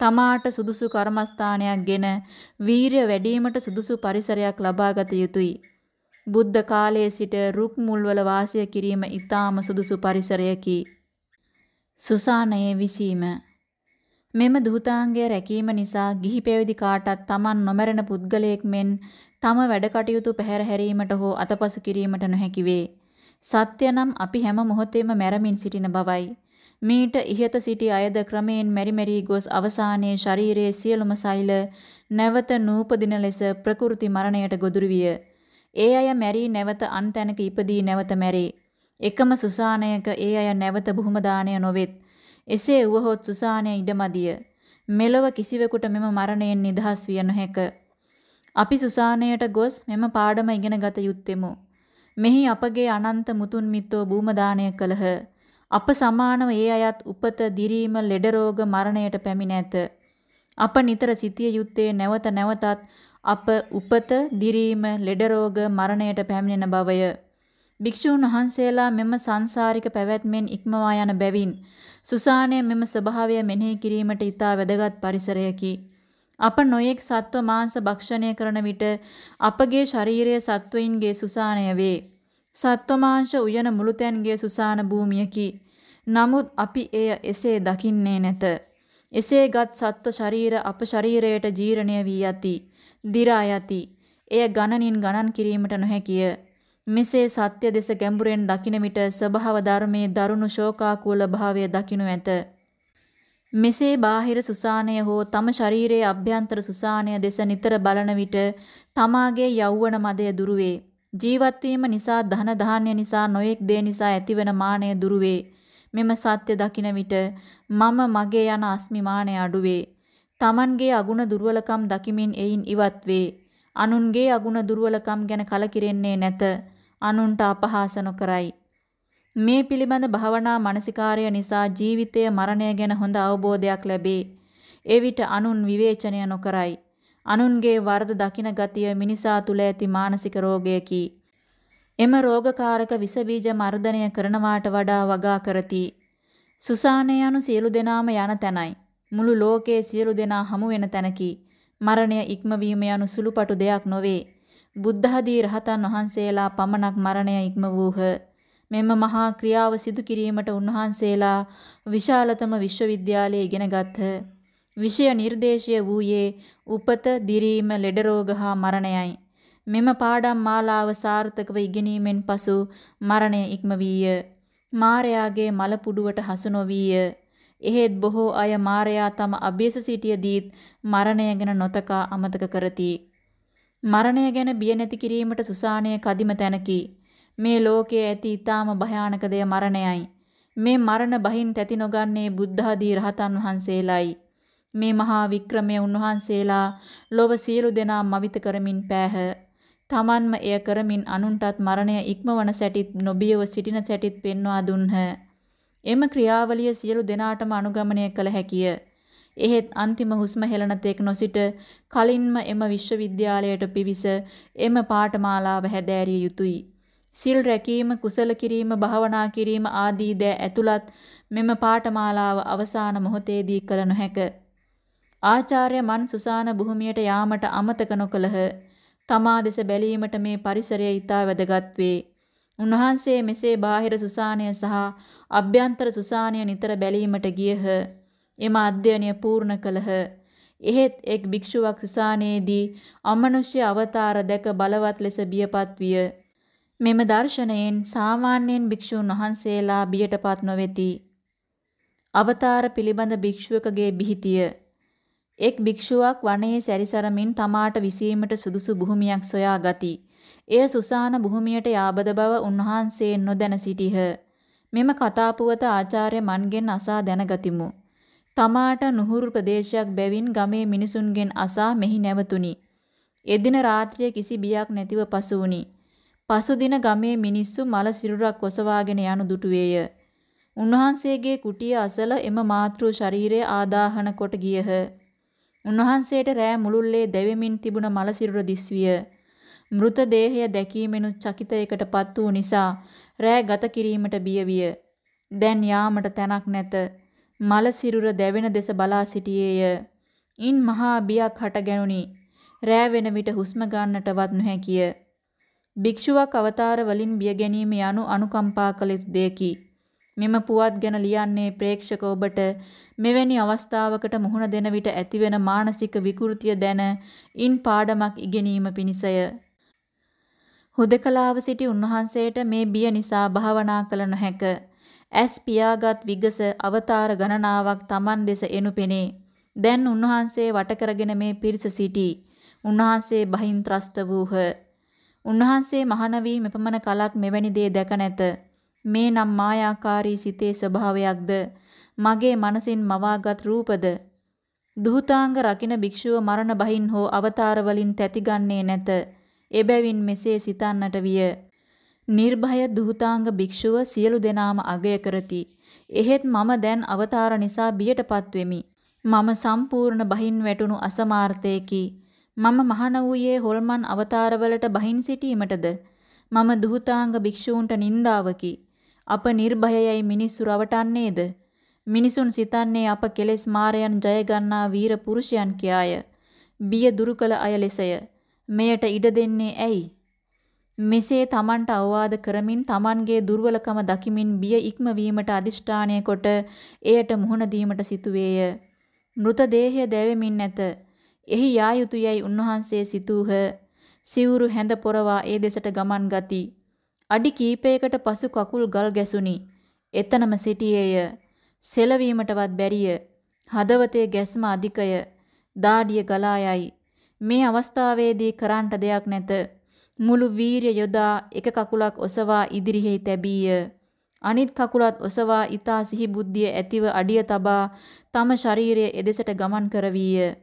තමාට සුදුසු කර්මස්ථානයක්ගෙන වීරිය වැඩිවීමට සුදුසු පරිසරයක් ලබාගත යුතුය. බුද්ධ කාලයේ සිට රුක් මුල්වල වාසය කිරීම ඊටාම සුදුසු පරිසරයකි. සුසානයේ විසීම මෙම දුහතාංගය රැකීම නිසා ගිහි පැවිදි කාටත් Taman නොමරන පුද්ගලයෙක් මෙන් තම වැඩ කටයුතු පැහැර හැරීමට හෝ අතපසු කිරීමට නොහැකි වේ. සත්‍ය නම් අපි හැම මොහොතේම මැරමින් සිටින බවයි. මීට ඉහත සිටි අයද ක්‍රමයෙන් මෙරි මෙරි ගොස් අවසානයේ ශරීරයේ සියලුම සෛල නැවත නූපදින ලෙස ප්‍රකෘති මරණයට ගොදුරු විය. ඒ අය මැරි නැවත අන් තැනක ඉපදී නැවත මැරේ. එකම සුසානයක ඒ අය නැවත බුහුම දාණය නොවෙත්. එසේ වුවහොත් සුසානය ඉඩමදිය. මෙලොව කිසිවෙකුට මෙම මරණයෙන් නිදහස් විය නොහැක. අපි සුසානයට ගොස් මෙම පාඩම ඉගෙන ගත යුත්තෙමු. මෙහි අපගේ අනන්ත මුතුන් මිත්තෝ භූම දාණය කළහ. අප සමානව ඒ අයත් උපත, දිරීම, ලෙඩ රෝග, මරණයට පැමිණ ඇත. අප නිතර සිටිය යුත්තේ නැවත නැවතත් අප උපත, දිරීම, ලෙඩ රෝග, මරණයට පැමිණෙන බවය. භික්ෂූන් වහන්සේලා මෙම සංසාරික පැවැත්මෙන් ඉක්මවා යන බැවින් සුසානය මෙම ස්වභාවය මෙනෙහි කිරීමට ඊටා වැදගත් පරිසරයකි. අප නොයෙක් සත්ව මාංශ භක්ෂණය කරන විට අපගේ ශාරීරිය සත්වයින්ගේ සුසානය වේ. සත්ව මාංශ උයන මුළුතැන්ගේ සුසාන භූමියකි. නමුත් අපි එය එසේ දකින්නේ නැත. එසේගත් සත්ව ශරීර අප ශරීරයට ජීර්ණය වී යති. දි รา යති. එය ගණනින් ගණන් කිරීමට නොහැකිය. මෙසේ සත්‍ය දෙස ගැඹුරෙන් දකින විට ස්වභාව ධර්මයේ දරුණු ශෝකාකූල භාවය දකිනු ඇත. මෙසේ බාහිර සුසානය හෝ තම ශරීරයේ අභ්‍යන්තර සුසානය දෙස නිතර බලන විට තමාගේ යෞවන මදය දුරුවේ. ජීවත් නිසා ධන ධාන්‍ය නිසා නොයෙක් දේ නිසා ඇතිවන මානය දුරුවේ. මෙම සත්‍ය දකින විට මම මගේ යන අස්මිමානය අඩුවේ. Tamanගේ අගුණ දුර්වලකම් දකිමින් එයින් ඉවත් වේ. අනුන්ගේ අගුණ දුර්වලකම් ගැන කලකිරෙන්නේ නැත. අනුන්ට අපහාස නොකරයි. මේ පිළිබඳ භවනා මානසිකාර්ය නිසා ජීවිතය මරණය ගැන හොඳ අවබෝධයක් ලැබේ. එවිට අනුන් විවේචනය නොකරයි. අනුන්ගේ වරද දකින ගතිය මිනිසා තුල ඇති මානසික රෝගයකි. එම රෝගකාරක විස බීජ මර්ධනය කරනවාට වඩා වගා කරති. සුසානේ යනු සියලු දෙනාම යන තැනයි. මුළු ලෝකයේ සියලු දෙනා හමු වෙන තැනකි. මරණය ඉක්මවීම යනු සුළුපටු දෙයක් නොවේ. බුද්ධහදී රහතන් වහන්සේලා පමණක් මරණය ඉක්ම වූහ. මෙම මහා ක්‍රියාව සිදු කිරීමට උන්වහන්සේලා විශාලතම විශ්වවිද්‍යාලයේ ඉගෙන ගත්හ. විෂය නිර්දේශය වූයේ උපත, දිරීම, ලෙඩ රෝග හා මරණයයි. මෙම පාඩම් මාලාව සාර්ථකව ඉගෙනීමෙන් පසු මරණය ඉක්ම වීය. මාරයාගේ මල පුඩුවට හසු නොවීය. එහෙත් බොහෝ අය මාරයා තම අභ්‍යස සිටියදීත් මරණය ගැන නොතකා අමතක කරති. මරණය ගැන බිය නැති කිරීමට සුසානය කදිම තැනකි. මේ ලෝකයේ ඇති ඊටාම භයානක දෙය මරණයයි. මේ මරණ බහින් තැති නොගන්නේ බුද්ධ රහතන් වහන්සේලායි. මේ මහා වික්‍රමයේ උන්වහන්සේලා ලොව සියලු දෙනා මවිත කරමින් පෑහ. තමන්ම එය කරමින් අනුන්ටත් මරණය ඉක්මවන සැටිත් නොබියව සිටින සැටිත් පෙන්වා දුන්හ. එම ක්‍රියාවලිය සියලු දෙනාටම අනුගමනය කළ හැකිය. එහෙත් අන්තිම හුස්ම හෙළන තෙක් නොසිට කලින්ම එම විශ්වවිද්‍යාලයට පිවිස එම පාඨමාලාව හැදෑරිය යුතුය. සිල් රැකීම, කුසල කිරීම, භාවනා කිරීම ආදී දෑ ඇතුළත් මෙම පාඨමාලාව අවසාන මොහොතේදී කළ නොහැක. ආචාර්ය මන් සුසාන භූමියට යාමට අමතක නොකළහ. තමා දෙස බැලීමට මේ පරිසරය ඊටා වැදගත් වේ. උන්වහන්සේ මෙසේ බාහිර සුසානය සහ අභ්‍යන්තර සුසානය නිතර බැලීමට ගියහ. එම අධ්‍යයනය පූර්ණ කළහ. එහෙත් එක් භික්ෂුවක් සුසානයේදී අමනුෂ්‍ය අවතාර දැක බලවත් ලෙස බියපත් විය. මෙම දර්ශනයෙන් සාමාන්‍යයෙන් භික්ෂුන් වහන්සේලා බියටපත් නොවේති. අවතාර පිළිබඳ භික්ෂුවකගේ බිහිතිය එක් භික්ෂුවක් වනයේ සැරිසරමින් තමාට විසීමට සුදුසු භූමියක් සොයා ගති. එය සුසාන භූමියට යාබද බව උන්වහන්සේ නොදැන සිටිහ. මෙම කතා පුවත ආචාර්ය මන්ගෙන් අසා දැනගතිමු. තමාට නුහුරු ප්‍රදේශයක් බැවින් ගමේ මිනිසුන්ගෙන් අසා මෙහි නැවතුණි. එදින රාත්‍රියේ කිසි බියක් නැතිව පසු වුණි. පසුදින ගමේ මිනිස්සු මල සිරුරක් ඔසවාගෙන යනු දුටුවේය. උන්වහන්සේගේ කුටිය අසල එම මාතෘ ශරීරය ආදාහන කොට ගියහ. උන්වහන්සේට රෑ මුළුල්ලේ දැවෙමින් තිබුණ මල සිරුර දිස්විය. මෘතදේහය දැකීමෙනුත් චකිතයකටපත් වූ නිසා රෑ ගත කිරීමට බිය විය. දැන් යාමට තැනක් නැත. මල සිරුර දැවෙන දෙස බලා සිටියේය. ඉන් මහා බියක් හටගැනුනි. රෑ වෙන විට හුස්ම ගන්නටවත් නොහැකිය. භික්ෂුවක් අවතාර වලින් බිය ගැනීම යනු අනුකම්පා කළ යුතු දෙයකි. මෙම පුවත් ගැන ලියන්නේ ප්‍රේක්ෂක ඔබට මෙවැනි අවස්ථාවකට මුහුණ දෙන විට ඇතිවෙන මානසික විකෘතිය දැන ඉන් පාඩමක් ඉගෙනීම පිණිසය. හුදකලාව සිටි උන්වහන්සේට මේ බිය නිසා භාවනා කළ නොහැක. ඇස් පියාගත් විගස අවතාර ගණනාවක් Taman දෙස එනු පෙනේ. දැන් උන්වහන්සේ වට කරගෙන මේ පිරිස සිටී. උන්වහන්සේ බහින් ත්‍රස්ත වූහ. උන්වහන්සේ මහාන වී මෙපමණ කලක් මෙවැනි දේ දැක නැත. මේ නම් මායාකාරී සිතේ ස්වභාවයක්ද මගේ මනසින් මවාගත් රූපද දුහතාංග රකින භික්ෂුව මරණ බහින් හෝ අවතාර වලින් තැතිගන්නේ නැත. එබැවින් මෙසේ සිතන්නට විය. නිර්භය දුහතාංග භික්ෂුව සියලු දෙනාම අගය කරති. එහෙත් මම දැන් අවතාර නිසා බියටපත් වෙමි. මම සම්පූර්ණ බහින් වැටුණු අසමාර්ථයකි. මම මහාන වූයේ හොල්මන් අවතාරවලට බහින් සිටීමටද? මම දුහතාංග භික්ෂූන්ට නින්දාවකි. අප නිර්භයයයි මිනිස්සු රවටන්නේද? මිනිසුන් සිතන්නේ අප කෙලෙස් මාරයන් ජය ගන්නා වීර පුරුෂයන් කියාය. බිය දුරු කළ අය ලෙසය. මෙයට ඉඩ දෙන්නේ ඇයි? මෙසේ තමන්ට අවවාද කරමින් තමන්ගේ දුර්වලකම දකිමින් බිය ඉක්මවීමට අදිෂ්ඨානය කොට එයට මුහුණ දීමට සිටුවේය. මృత දේහය දැවෙමින් නැත. එහි යා යුතුයයි උන්වහන්සේ සිතූහ. සිවුරු හැඳ පොරවා ඒ දෙසට ගමන් ගති. අඩි කීපයකට පසු කකුල් ගල් ගැසුනි. එතනම සිටියේය. සෙලවීමටවත් බැරිය. හදවතේ ගැස්ම අධිකය. දාඩිය ගලා යයි. මේ අවස්ථාවේදී කරන්නට දෙයක් නැත. මුළු වීරිය යොදා එක කකුලක් ඔසවා ඉදිරියෙහි තැබීය. අනිත් කකුලත් ඔසවා ඊතා සිහි බුද්ධිය ඇතිව අඩිය තබා තම ශරීරයේ එදෙසට ගමන් කරවීය.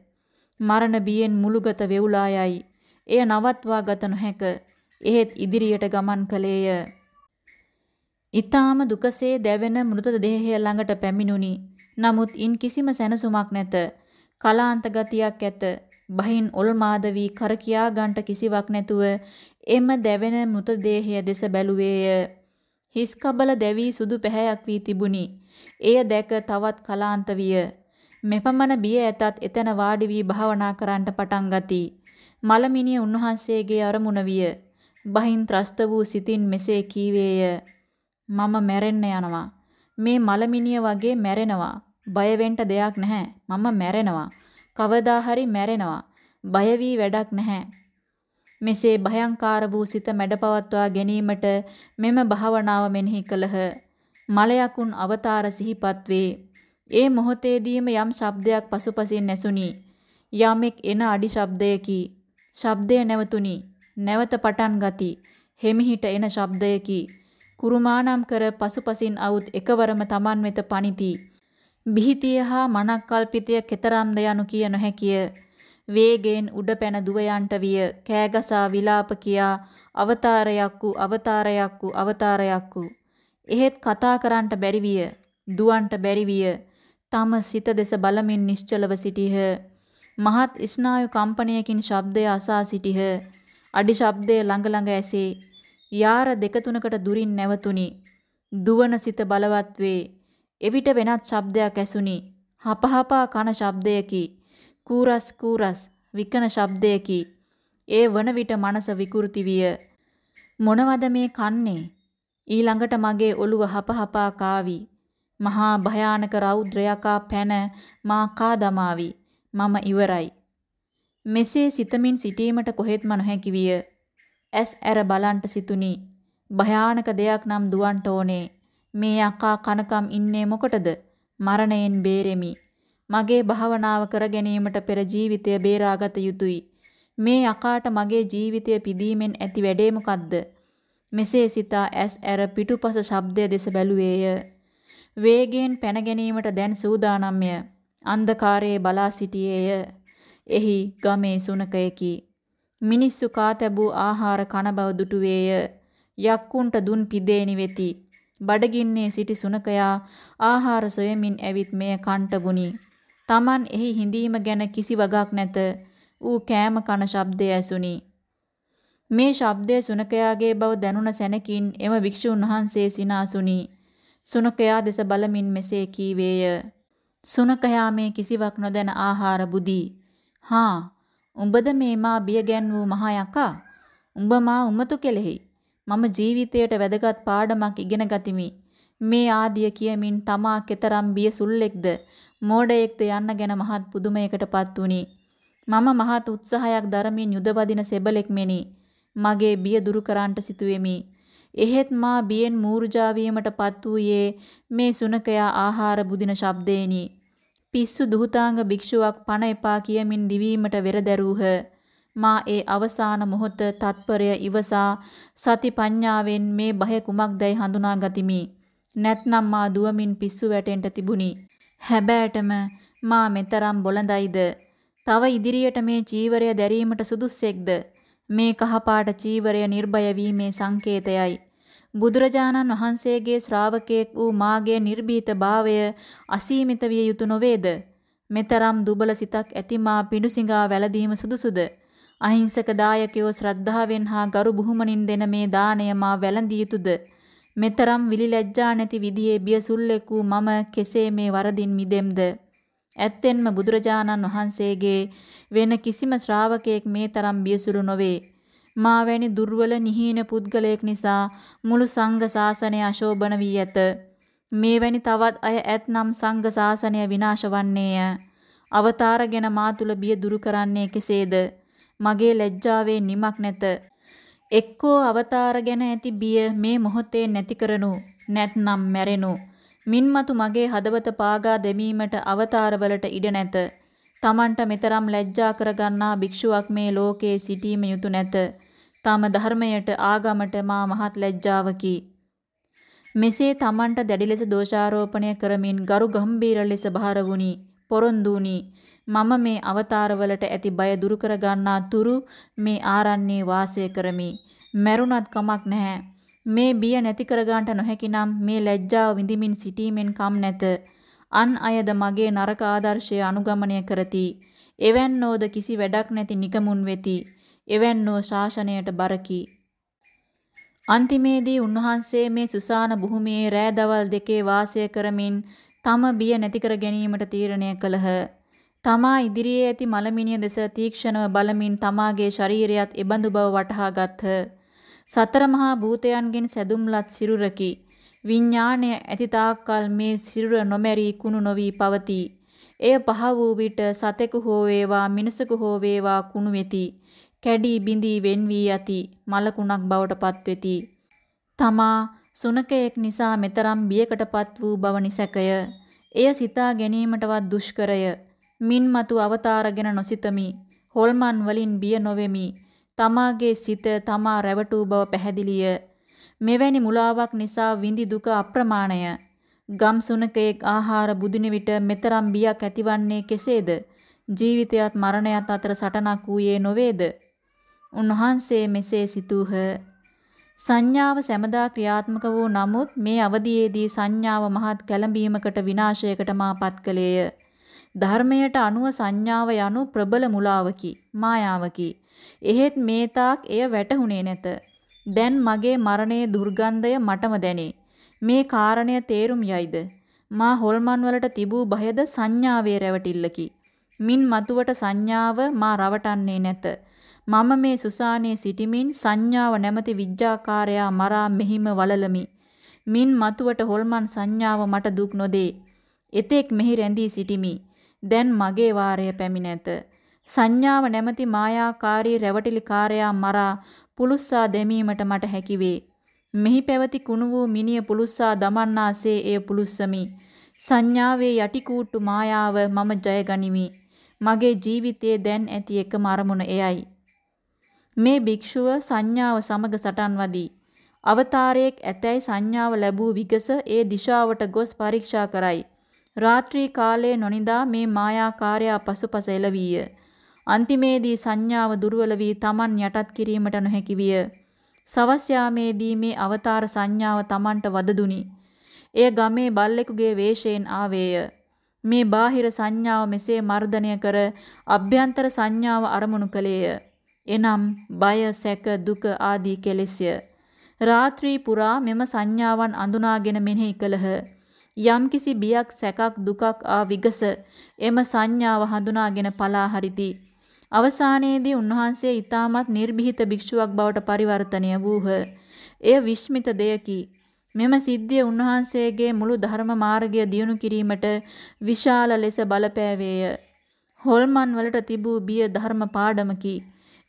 මරණ බියෙන් මුළුගත වෙවුලා යයි. එය නවත්වා ගත නොහැක. එහෙත් ඉදිරියට ගමන් කළේය. ඊ타ම දුකසේ දැවෙන මෘත දේහය ළඟට පැමිණුනි. නමුත් ඉන් කිසිම සැනසුමක් නැත. කලාන්ත ගතියක් ඇත. බහින් ඔල්මාද වී කර කියා ගන්නට කිසිවක් නැතුව එම දැවෙන මృత දේහය දෙස බැලුවේය. හිස් කබල දැවි සුදු පැහැයක් වී තිබුණි. එය දැක තවත් කලාන්ත විය. මෙපමණ බිය ඇතත් එතන වාඩි වී භාවනා කරන්නට පටන් ගති. මලමිනිය උන්වහන්සේගේ අරමුණ විය. බහින් ත්‍රස්ත වූ සිතින් මෙසේ කීවේය. මම මැරෙන්න යනවා. මේ මලමිනිය වගේ මැරෙනවා. බය වෙන්න දෙයක් නැහැ. මම මැරෙනවා. කවදා හරි මැරෙනවා. බය වී වැඩක් නැහැ. මෙසේ භයංකාර වූ සිත මැඩපවත්වා ගැනීමට මෙම භාවනාව මෙනෙහි කළහ. මලයකුන් අවතාර සිහිපත් වේ. ඒ මොහොතේදීම යම් ශබ්දයක් පසුපසින් ඇසුනි. යමෙක් එන අඩි ශබ්දයකි. ශබ්දය නැවතුනි. නැවත පටන් ගති. හෙමිහිට එන ශබ්දයකි. කුරුමානම් කර පසුපසින් අවුත් එකවරම Taman වෙත පනිති. බිහිතිය හා මනක් කල්පිතය කෙතරම්ද යනු කිය නොහැකිය. වේගයෙන් උඩ පැන දුවයන්ට විය කෑගසා විලාප කියා අවතාරයක් වූ අවතාරයක් වූ අවතාරයක් වූ එහෙත් කතා කරන්නට බැරි විය දුවන්ට බැරි විය තම සිත දෙස බලමින් නිශ්චලව සිටිහ මහත් ස්නායු කම්පනයකින් ශබ්දය අසා සිටිහ අඩි ශබ්දය ළඟ ළඟ ඇසේ යාර දෙක තුනකට දුරින් නැවතුණි දුවන සිත බලවත් වේ එවිට වෙනත් ශබ්දයක් ඇසුණි හපහපා කන ශබ්දයකි. කූරස් කූරස්. විකන ශබ්දයකි. ඒ වන විට මනස විකෘති විය. මොනවද මේ කන්නේ? ඊළඟට මගේ ඔළුව හපහපා කාවි. මහා භයානක රෞද්‍රයකා පැන මා කා දමාවි. මම ඉවරයි. මෙසේ සිතමින් සිටීමට කොහෙත්ම නොහැකි විය. ඇස් ඇර බලන්ට සිතුනි. භයානක දෙයක් නම් දුවන්ට ඕනේ. මේ අකා කනකම් ඉන්නේ මොකටද? මරණයෙන් බේරෙමි. මගේ භාවනාව කර ගැනීමට පෙර ජීවිතය බේරාගත යුතුය. මේ අකාට මගේ ජීවිතය පිදීමෙන් ඇති වැඩේ මොකද්ද? මෙසේ සිතා ඇස් ඇර පිටුපස ශබ්දය දෙස බැලුවේය. වේගයෙන් පැන ගැනීමට දැන් සූදානම්ය. අන්ධකාරයේ බලා සිටියේය. එහි ගමේ සුනකයකි. මිනිස්සු කා තැබූ ආහාර කන බව දුටුවේය. යක්කුන්ට දුන් පිදේනි වෙති. බඩගින්නේ සිටි සුනකයා ආහාර සොයමින් ඇවිත් මෙය කන්ට බුනි. Taman එහි හිඳීම ගැන කිසි වගක් නැත. ඌ කෑම කන ශබ්දය ඇසුනි. මේ ශබ්දය සුනකයාගේ බව දැනුණ සැනකින් එම භික්ෂුන් වහන්සේ සිනාසුනි. සුනකයා දෙස බලමින් මෙසේ කීවේය. සුනකයා මේ කිසිවක් නොදැන ආහාර බුදී. හා උඹද මේ මා බියගැන් වූ මහා යකා උඹ මා උමතු කෙලෙහි මම ජීවිතයට වැදගත් පාඩමක් ඉගෙන ගතිමි. මේ ආදිය කියමින් තමා කෙතරම් බිය සුල්ලෙක්ද? මෝඩයෙක්ද යන්න ගැන මහත් පුදුමයකටපත් වුනි මම මහත් උත්සාහයක් දරමින් යුදවදින සෙබලෙක් මෙනි. මගේ බිය දුරු කරන්නට සිටුවෙමි එහෙත් මා බියෙන් මූර්ජා වීමටපත් වූයේ මේ සුනකයා ආහාර බුදින ශබ්දේනි පිස්සු දුහතාංග භික්ෂුවක් පණ එපා කියමින් දිවීමට වෙරදැරූහ. මා ඒ අවසාන මොහොත තත්පරය ඉවසා සති පඤ්ඤාවෙන් මේ බය කුමක්දයි හඳුනා ගතිමි. නැත්නම් මා දුවමින් පිස්සු වැටෙන්න තිබුණි. හැබෑටම මා මෙතරම් බොළඳයිද? තව ඉදිරියට මේ චීවරය දැරීමට සුදුස්සෙක්ද? මේ කහපාට චීවරය නිර්භය වීමේ සංකේතයයි. බුදුරජාණන් වහන්සේගේ ශ්‍රාවකයෙක් වූ මාගේ නිර්භීත භාවය අසීමිත විය යුතු නොවේද? මෙතරම් දුබල සිතක් ඇති මා පිඬුසිඟා වැළදීම සුදුසුද? අහිංසක දායකයෝ ශ්‍රද්ධාවෙන් හා ගරු බුහුමනින් දෙන මේ දාණය මා වැළඳිය යුතුද? මෙතරම් විලි ලැජ්ජා නැති විදිහේ බියසුල්ලෙක් වූ මම කෙසේ මේ වරදින් මිදෙම්ද? ඇත්තෙන්ම බුදුරජාණන් වහන්සේගේ වෙන කිසිම ශ්‍රාවකයෙක් මේ තරම් බියසුළු නොවේ. මා වැනි දුර්වල නිහීන පුද්ගලයෙක් නිසා මුළු සංඝ ශාසනය අශෝභන වී ඇත. මේ වැනි තවත් අය ඇතනම් සංඝ ශාසනය විනාශ වන්නේය. අවතාරගෙන මා තුල බිය දුරු කරන්නේ කෙසේද? මගේ ලැජ්ජාවේ නිමක් නැත. එක්කෝ අවතාර ගැන ඇති බිය මේ මොහොතේ නැති කරනු නැත්නම් මැරෙනු. මින්මතු මගේ හදවත පාගා දෙමීමට අවතාරවලට ඉඩ නැත. තමන්ට මෙතරම් ලැජ්ජා කරගන්නා භික්ෂුවක් මේ ලෝකේ සිටීම යුතු නැත. තම ධර්මයට ආගමට මා මහත් ලැජ්ජාවකි. මෙසේ තමන්ට දැඩි ලෙස දෝෂාරෝපණය කරමින් ගරු ගම්බීර ලෙස බාර වුනි පොරොන්දුනි මම මේ අවතාරවලට ඇති බය දුරු කර ගන්නා තුරු මේ ආරණ්‍යයේ වාසය කරමි. මැරුණත් කමක් නැහැ. මේ බිය නැති කර ගන්නට නොහැකි නම් මේ ලැජ්ජාව විඳිමින් සිටීමෙන් කම් නැත. අන් අයද මගේ නරක ආදර්ශය අනුගමනය කරති. එවැන්නෝද කිසි වැඩක් නැති නිකමුන් වෙති. එවැන්නෝ ශාසනයට බරකි. අන්තිමේදී උන්වහන්සේ මේ සුසාන භූමියේ රෑ දවල් දෙකේ වාසය කරමින් තම බිය නැති කර ගැනීමට තීරණය කළහ. තමා ඉදිරියේ ඇති මලමිනිය දෙස තීක්ෂණව බලමින් තමාගේ ශරීරයත් එබඳු බව වටහා ගත්හ. සතර මහා භූතයන්ගෙන් සැදුම්ලත් සිරුරකි. විඥාණය ඇති තාක්කල් මේ සිරුර නොමැරී කුණු නොවි පවතී. එය පහ වූ විට සතෙකු හෝ වේවා මිනිසෙකු හෝ වේවා කුණු වෙති. කැඩී බිඳී වෙන් වී යති මලකුණක් බවට පත්වෙති. තමා සුනකයෙක් නිසා මෙතරම් බියකටපත් වූ බව නිසැකය. එය සිතා ගැනීමටවත් දුෂ්කරය. මින්මතු අවතාරගෙන නොසිතමි. හොල්මන් වලින් බිය නොවෙමි. තමාගේ සිත තමා රැවටූ බව පැහැදිලිය. මෙවැනි මුලාවක් නිසා විඳි දුක අප්‍රමාණය. ගම් සුනකෙක් ආහාර බුදින විට මෙතරම් බියක් ඇතිවන්නේ කෙසේද? ජීවිතයත් මරණයත් අතර සටනක් වූයේ නොවේද? උන්වහන්සේ මෙසේ සිතූහ. සංඥාව සැමදා ක්‍රියාත්මක වූ නමුත් මේ අවදියේදී සංඥාව මහත් කැළඹීමකට විනාශයකට මාපත් කළේය. ධර්මයට අනුව සංඥාව යනු ප්‍රබල මුලාවකි, මායාවකි. එහෙත් මේ තාක් එය වැටහුණේ නැත. දැන් මගේ මරණයේ දුර්ගන්ධය මටම දැනේ. මේ කාරණය තේරුම් යයිද? මා හොල්මන් වලට තිබූ බයද සංඥාවේ රැවටිල්ලකි. මින් මතුවට සංඥාව මා රවටන්නේ නැත. මම මේ සුසානේ සිටිමින් සංඥාව නැමැති විඥාකාරයා මරා මෙහිම වලලමි. මින් මතුවට හොල්මන් සංඥාව මට දුක් නොදේ. එතෙක් මෙහි රැඳී සිටිමි. දැන් මගේ වාරය පැමිණ ඇත. සංඥාව නැමැති මායාකාරී රැවටිලිකාරයා මරා පුලුස්සා දැමීමට මට හැකිවේ. මෙහි පැවති කුණු වූ මිනිය පුලුස්සා දමන්නාසේ එය පුලුස්සමි. සංඥාවේ යටිකූට්ටු මායාව මම ජය ගනිමි. මගේ ජීවිතයේ දැන් ඇති එකම අරමුණ එයයි. මේ භික්ෂුව සංඥාව සමග සටන් වදී. අවතාරයක් ඇතැයි සංඥාව ලැබූ විගස ඒ දිශාවට ගොස් පරීක්ෂා කරයි. රාත්‍රී කාලයේ නොනිදා මේ මායාකාරයා පසුපස එළවීය. අන්තිමේදී සංඥාව දුර්වල වී Taman යටත් කිරීමට නොහැකි විය. සවස් යාමේදී මේ අවතාර සංඥාව Tamanට වද දුනි. එය ගමේ බල්ලෙකුගේ වේශයෙන් ආවේය. මේ බාහිර සංඥාව මෙසේ මර්ධනය කර අභ්‍යන්තර සංඥාව අරමුණු කළේය. එනම් බය, සැක, දුක ආදී කෙලෙස්ය. රාත්‍රී පුරා මෙම සංඥාවන් අඳුනාගෙන මෙනෙහි කළහ. යම්කිසි බියක්, සැකක්, දුකක් ආ විගස එම සංඥාව හඳුනාගෙන පලා හරිති. අවසානයේදී උන්වහන්සේ ඊටමත් නිර්භීත භික්ෂුවක් බවට පරිවර්තනය වූහ. එය විශ්මිත දෙයකි. මෙම සිද්ධිය උන්වහන්සේගේ මුළු ධර්ම මාර්ගය දියුණු කිරීමට විශාල ලෙස බලපෑවේය. හොල්මන් වලට තිබූ බිය ධර්ම පාඩමකි.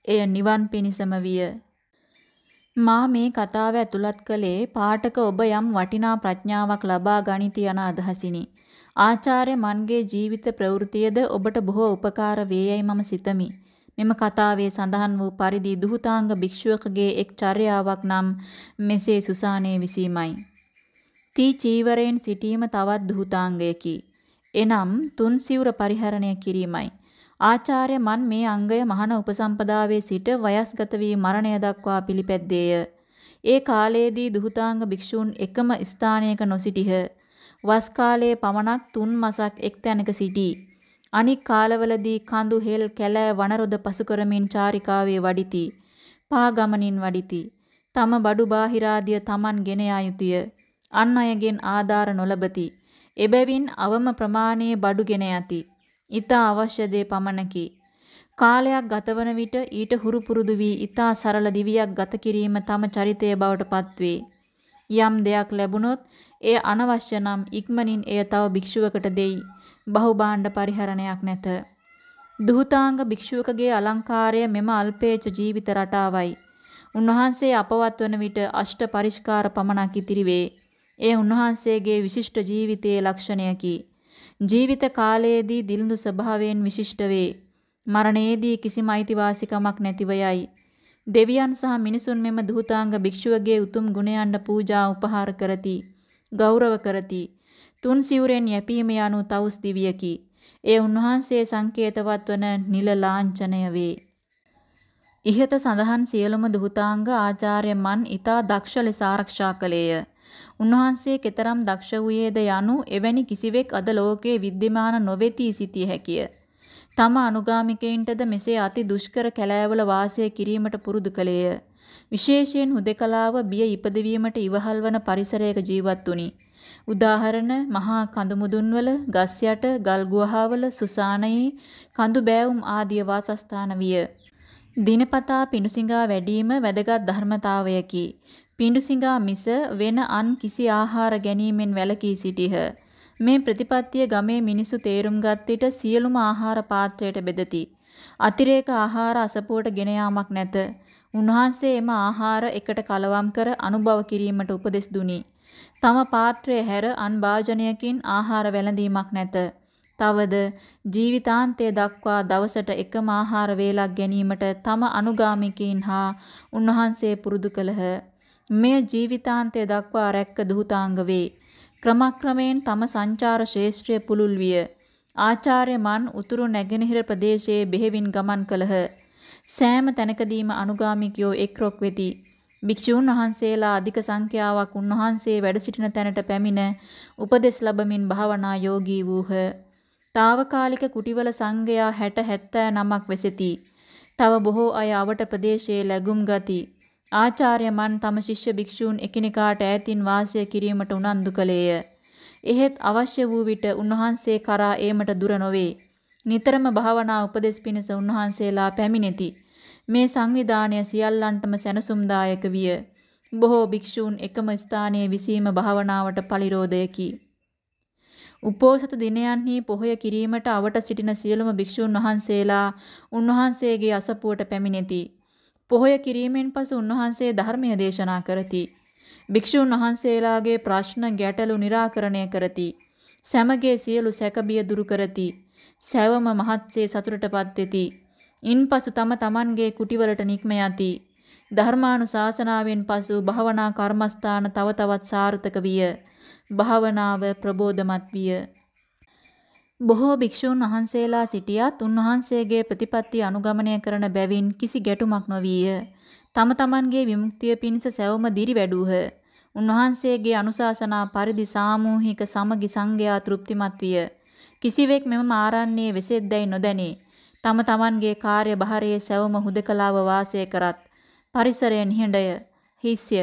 එය නිවන් පිණිසම විය. මා මේ කතාව ඇතුළත් කළේ පාඨක ඔබ යම් වටිනා ප්‍රඥාවක් ලබා ගනිති යන අදහසිනි. ආචාර්ය මන්ගේ ජීවිත ප්‍රවෘතියද ඔබට බොහෝ උපකාර වේයයි මම සිතමි. මෙම කතාවේ සඳහන් වූ පරිදි දුහතාංග භික්ෂුවකගේ එක් චර්යාවක් නම් මෙසේ සුසානේ විසීමයි. තී චීවරයෙන් සිටීම තවත් දුහතාංගයකි. එනම් තුන් සිවුර පරිහරණය කිරීමයි. ආචාර්ය මන් මේ අංගය මහාන උපසම්පදාවේ සිට වයස්ගත වී මරණය දක්වා පිළිපැද්දේය. ඒ කාලයේදී දුහතාංග භික්ෂූන් එකම ස්ථානයක නොසිටිහ. වස් කාලයේ පමණක් තුන් මාසක් එක් තැනක සිටී. අනික් කාලවලදී කඳු හෙල් කැලෑ වනරොද පසු කරමින් චාරිකාවේ වඩිති. පා ගමනින් වඩිති. තම බඩු බාහිරාදිය Taman ගෙන යුතුය. අන් අයගෙන් ආධාර නොලබති. එබැවින් අවම ප්‍රමාණයේ බඩු ගෙන යති. ඊතා අවශ්‍ය දේ පමණකි. කාලයක් ගතවන විට ඊට හුරු පුරුදු වී ඊතා සරල දිවියක් ගත කිරීම තම චරිතය බවට පත්වේ. යම් දෙයක් ලැබුණොත් එය අනවශ්‍ය නම් ඉක්මනින් එය තව භික්ෂුවකට දෙයි. බහුභාණ්ඩ පරිහරණයක් නැත. දුහතාංග භික්ෂුවකගේ අලංකාරය මෙම අල්පේච ජීවිත රටාවයි. උන්වහන්සේ අපවත් වන විට අෂ්ට පරිස්කාර පමණක් ඉතිරි වේ. එය උන්වහන්සේගේ විශිෂ්ට ජීවිතයේ ලක්ෂණයකි. ජීවිත කාලයේදී දිලිඳු ස්වභාවයෙන් විශිෂ්ට වේ. මරණයේදී කිසිම අයිතිවාසිකමක් නැතිව යයි. දෙවියන් සහ මිනිසුන් මෙම දුහතාංග භික්ෂුවගේ උතුම් ගුණයන්ට පූජා උපහාර කරති. ගෞරව කරති. තුන් සිවුරෙන් යැපීම යනු තවුස් දිවියකි. එය උන්වහන්සේ සංකේතවත් වන නිල ලාංඡනය වේ. ඉහත සඳහන් සියලුම දුහතාංග ආචාර්ය මන් ඊතා දක්ෂ ලෙස ආරක්ෂා කළේය. උන්වහන්සේ කෙතරම් දක්ෂ වූයේද යනු එවැනි කිසිවෙක් අද ලෝකයේ විද්‍යමාන නොවේති සිටිය හැකිය. තම අනුගාමිකයින්ටද මෙසේ අති දුෂ්කර කැලෑවල වාසය කිරීමට පුරුදු කළේය. විශේෂයෙන් හුදකලාව බිය ඉපදවීමට ඉවහල් වන පරිසරයක ජීවත් වුනි. උදාහරණ මහා කඳු මුදුන්වල, ගස් යට, ගල් ගුහාවල, සුසානයේ කඳු බෑවුම් ආදී වාසස්ථාන විය. දිනපතා පිණුසිඟා වැඩිම වැදගත් ධර්මතාවයකි. පිඬුසිඟා මිස වෙන අන් කිසි ආහාර ගැනීමෙන් වැළකී සිටිහ. මේ ප්‍රතිපත්තිය ගමේ මිනිසු තේරුම් ගත් සියලුම ආහාර පාත්‍රයට බෙදති. අතිරේක ආහාර අසපුවට ගෙන යාමක් නැත. උන්වහන්සේ එම ආහාර එකට කලවම් කර අනුභව කිරීමට උපදෙස් දුනි. තම පාත්‍රය හැර අන් භාජනයකින් ආහාර වැළඳීමක් නැත. තවද ජීවිතාන්තය දක්වා දවසට එකම ආහාර වේලක් ගැනීමට තම අනුගාමිකයින් හා උන්වහන්සේ පුරුදු කළහ. මෙය ජීවිතාන්තය දක්වා රැක්ක දුහතාංග වේ. ක්‍රමක්‍රමයෙන් තම සංචාර ශේෂ්ත්‍රය පුළුල් විය. ආචාර්ය මන් උතුරු නැගෙනහිර ප්‍රදේශයේ බෙහෙවින් ගමන් කළහ. සෑම තැනකදීම අනුගාමිකයෝ එක්රොක් වෙති. භික්ෂූන් වහන්සේලා අධික සංඛ්‍යාවක් උන්වහන්සේ වැඩ සිටින තැනට පැමිණ උපදෙස් ලැබමින් භාවනා යෝගී වූහ. తాවකාලික කුටිවල සංඝයා 60 70 නමක් වෙසෙති. තව බොහෝ අය අවට ප්‍රදේශයේ läගුම් ගති. ආචාර්ය මන් තම ශිෂ්‍ය භික්ෂූන් එකිනෙකාට ඈතින් වාසය කිරීමට උනන්දු කළේය. එහෙත් අවශ්‍ය වූ විට උන්වහන්සේ කරා ඒමට දුර නොවේ. නිතරම භාවනා උපදෙස් පිණිස උන්වහන්සේලා පැමිණෙති. මේ සංවිධානය සියල්ලන්ටම සැනසුම්දායක විය. බොහෝ භික්ෂූන් එකම ස්ථානයේ විසීම භාවනාවට පලිරෝධයකි. උපෝසත දිනයන්හි පොහොය කිරීමට අවට සිටින සියලුම භික්ෂූන් වහන්සේලා උන්වහන්සේගේ අසපුවට පැමිණෙති. පොහොය කිරීමෙන් පසු උන්වහන්සේ ධර්මය දේශනා කරති. භික්ෂූන් වහන්සේලාගේ ප්‍රශ්න ගැටලු निराකරණය කරති. සැමගේ සියලු සැකබිය දුරු කරති. සෑවම මහත්සේ සතුටටපත් වෙති. ඉන්පසු තම තමන්ගේ කුටිවලට නික්ම යති. ධර්මානුශාසනාවෙන් පසු භවනා කර්මස්ථාන තව තවත් සාර්ථක විය. භාවනාව ප්‍රබෝධමත් විය. බොහෝ භික්ෂූන් වහන්සේලා සිටියත් උන්වහන්සේගේ ප්‍රතිපත්ති අනුගමනය කරන බැවින් කිසි ගැටුමක් නොවිය. තම තමන්ගේ විමුක්තිය පිණිස සැවම දිරි වැඩූහ. උන්වහන්සේගේ අනුශාසනා පරිදි සාමූහික සමගි සංඝයා තෘප්තිමත් විය. කිසිවෙක් මෙම ආරණ්‍යයේ වෙසෙද්දැයි නොදැනේ. තම තමන්ගේ කාර්ය බහරයේ සැවම හුදකලාව වාසය කරත් පරිසරය නිහඬය, හිස්ය.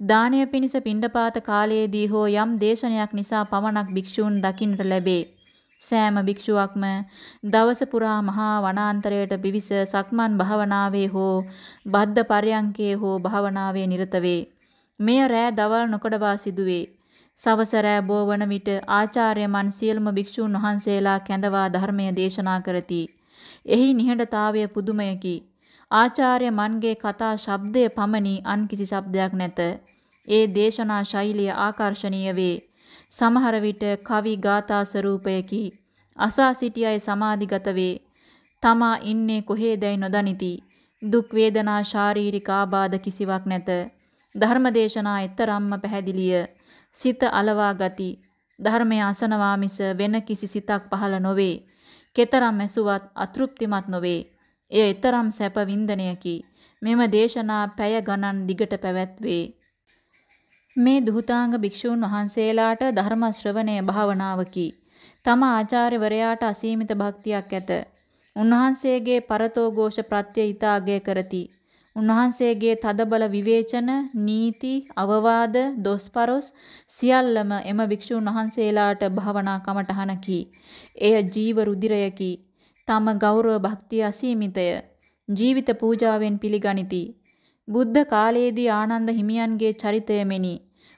දානය පිණිස පිණ්ඩපාත කාලයේදී හෝ යම් දේශනයක් නිසා පමණක් භික්ෂූන් දකින්නට ලැබේ. සෑම භික්ෂුවක්ම දවස පුරා මහා වනාන්තරයට පිවිස සක්මන් භාවනාවේ හෝ බද්ධ පර්යංකේ හෝ භාවනාවේ නිරත වේ. මෙය රෑ දවල් නොකඩවා සිදුවේ. සවස රෑ බෝවන විට ආචාර්යමන් සියලුම භික්ෂූන් වහන්සේලා කැඳවා ධර්මය දේශනා කරති. එහි නිහඬතාවය පුදුමයකි. ආචාර්ය මන්ගේ කතා ශබ්දය පමණි අන් කිසි ශබ්දයක් නැත. ඒ දේශනා ශෛලිය ආකර්ශනීය වේ. සමහර විට කවි ගාථා ස්වරූපයකි. අසා සිටි අය සමාධිගත වේ. තමා ඉන්නේ කොහේදැයි නොදනිති. දුක් වේදනා ශාරීරික ආබාධ කිසිවක් නැත. ධර්මදේශනා ඊතරම්ම පැහැදිලිය. සිත අලවා ගති. ධර්මය අසනවා මිස වෙන කිසි සිතක් පහළ නොවේ. කෙතරම් ඇසුවත් අතෘප්තිමත් නොවේ. එය ඊතරම් සැප වින්දනයකි. මෙම දේශනා පැය ගණන් දිගට පැවැත්වේ. මේ දුහතාංග භික්ෂූන් වහන්සේලාට ධර්ම ශ්‍රවණය භාවනාවකි. තම ආචාර්යවරයාට අසීමිත භක්තියක් ඇත. උන්වහන්සේගේ පරතෝ ഘോഷ ප්‍රත්‍ය ඊතාගය කරති. උන්වහන්සේගේ තදබල විවේචන, නීති, අවවාද, දොස්පරොස් සියල්ලම එම භික්ෂූන් වහන්සේලාට භාවනා කමටහනකි. එය ජීව රුධිරයකි. තම ගෞරව භක්තිය අසීමිතය. ජීවිත පූජාවෙන් පිළිගනිති. බුද්ධ කාලයේදී ආනන්ද හිමියන්ගේ චරිතය මෙනි.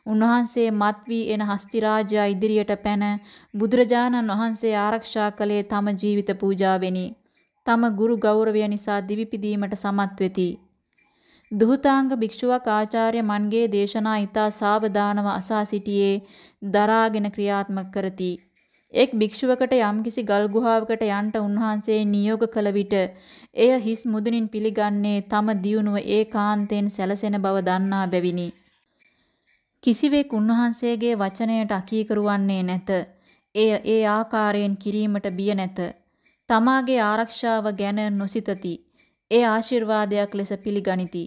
උන්වහන්සේ මත් වී එන හස්ති රාජයා ඉදිරියට පැන බුදුරජාණන් වහන්සේ ආරක්ෂා කළේ තම ජීවිත පූජාවෙනි. තම ගුරු ගෞරවය නිසා දිවිපිදීමට සමත් වෙති. දුහතාංග භික්ෂුවක් ආචාර්ය මන්ගේ දේශනා ඊතා සාවධානව අසා සිටියේ දරාගෙන ක්‍රියාත්මක කරති. එක් භික්ෂුවකට යම්කිසි ගල් ගුහාවකට යන්ට උන්වහන්සේ නියෝග කළ විට එය හිස් මුදුනින් පිළිගන්නේ තම දියුණුව ඒකාන්තයෙන් සැලසෙන බව දන්නා බැවිනි. කිසිවෙක් උන්වහන්සේගේ වචනයට අකීකරු වන්නේ නැත. එය ඒ ආකාරයෙන් කිරීමට බිය නැත. තමාගේ ආරක්ෂාව ගැන නොසිතති. ඒ ආශිර්වාදයක් ලෙස පිළිගනිති.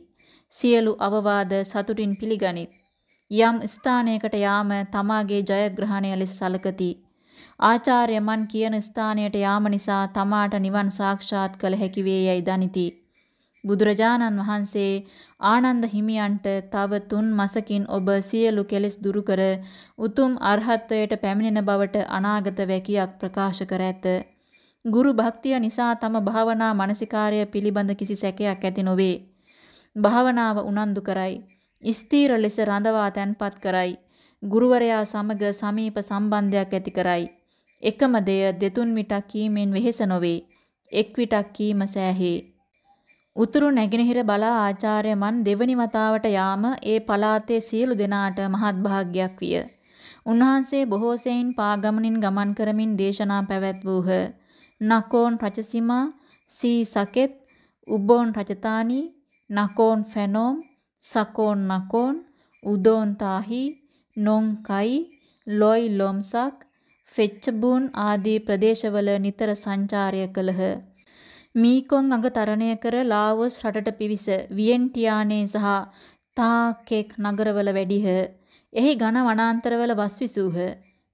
සියලු අවවාද සතුටින් පිළිගනිත්. යම් ස්ථානයකට යාම තමාගේ ජයග්‍රහණය ලෙස සලකති. ආචාර්යමන් කියන ස්ථානයට යාම නිසා තමාට නිවන් සාක්ෂාත් කළ හැකි වේ යයි දනිති. බුදුරජාණන් වහන්සේ ආනන්ද හිමියන්ට තව තුන් මාසකින් ඔබ සියලු කෙලෙස් දුරු කර උතුම් අරහත්වයට පැමිණෙන බවට අනාගත වැකියක් ප්‍රකාශ කර ඇත. ගුරු භක්තිය නිසා තම භාවනා මානසිකාර්ය පිළිබඳ කිසි සැකයක් ඇති නොවේ. භාවනාව උනන්දු කරයි. ස්ථීර ලෙස රඳවා තැන්පත් කරයි. ගුරුවරයා සමග සමීප සම්බන්ධයක් ඇති කරයි. එකම දෙය දෙතුන් විටක් කීමෙන් වෙහෙස නොවේ. එක් විටක් කීම සෑහේ. උතුරු නැගෙනහිර බලා ආචාර්ය මන් දෙවනි වතාවට යාම ඒ පලාතේ සියලු දෙනාට මහත් භාග්යක් විය. උන්වහන්සේ බොහෝ සෙයින් පාගමනින් ගමන් කරමින් දේශනා පැවැත්වූහ. නකෝන් රචසිමා සී සකෙත් උබෝන් රචතානි Nakhon ෆෙනෝම් Sakon Nakhon උදෝන්තාහි, Nong Khai, ලොයි Lomsak, ෆෙච්චබූන් ආදී ප්‍රදේශවල නිතර සංචාරය කළහ. මීකොන් අඟ තරණය කර ලාවොස් රටට පිවිස වියෙන්ටියානේ සහ තාකෙක් නගරවල වැඩිහ. එහි ඝන වනාන්තරවල වස්විසූහ.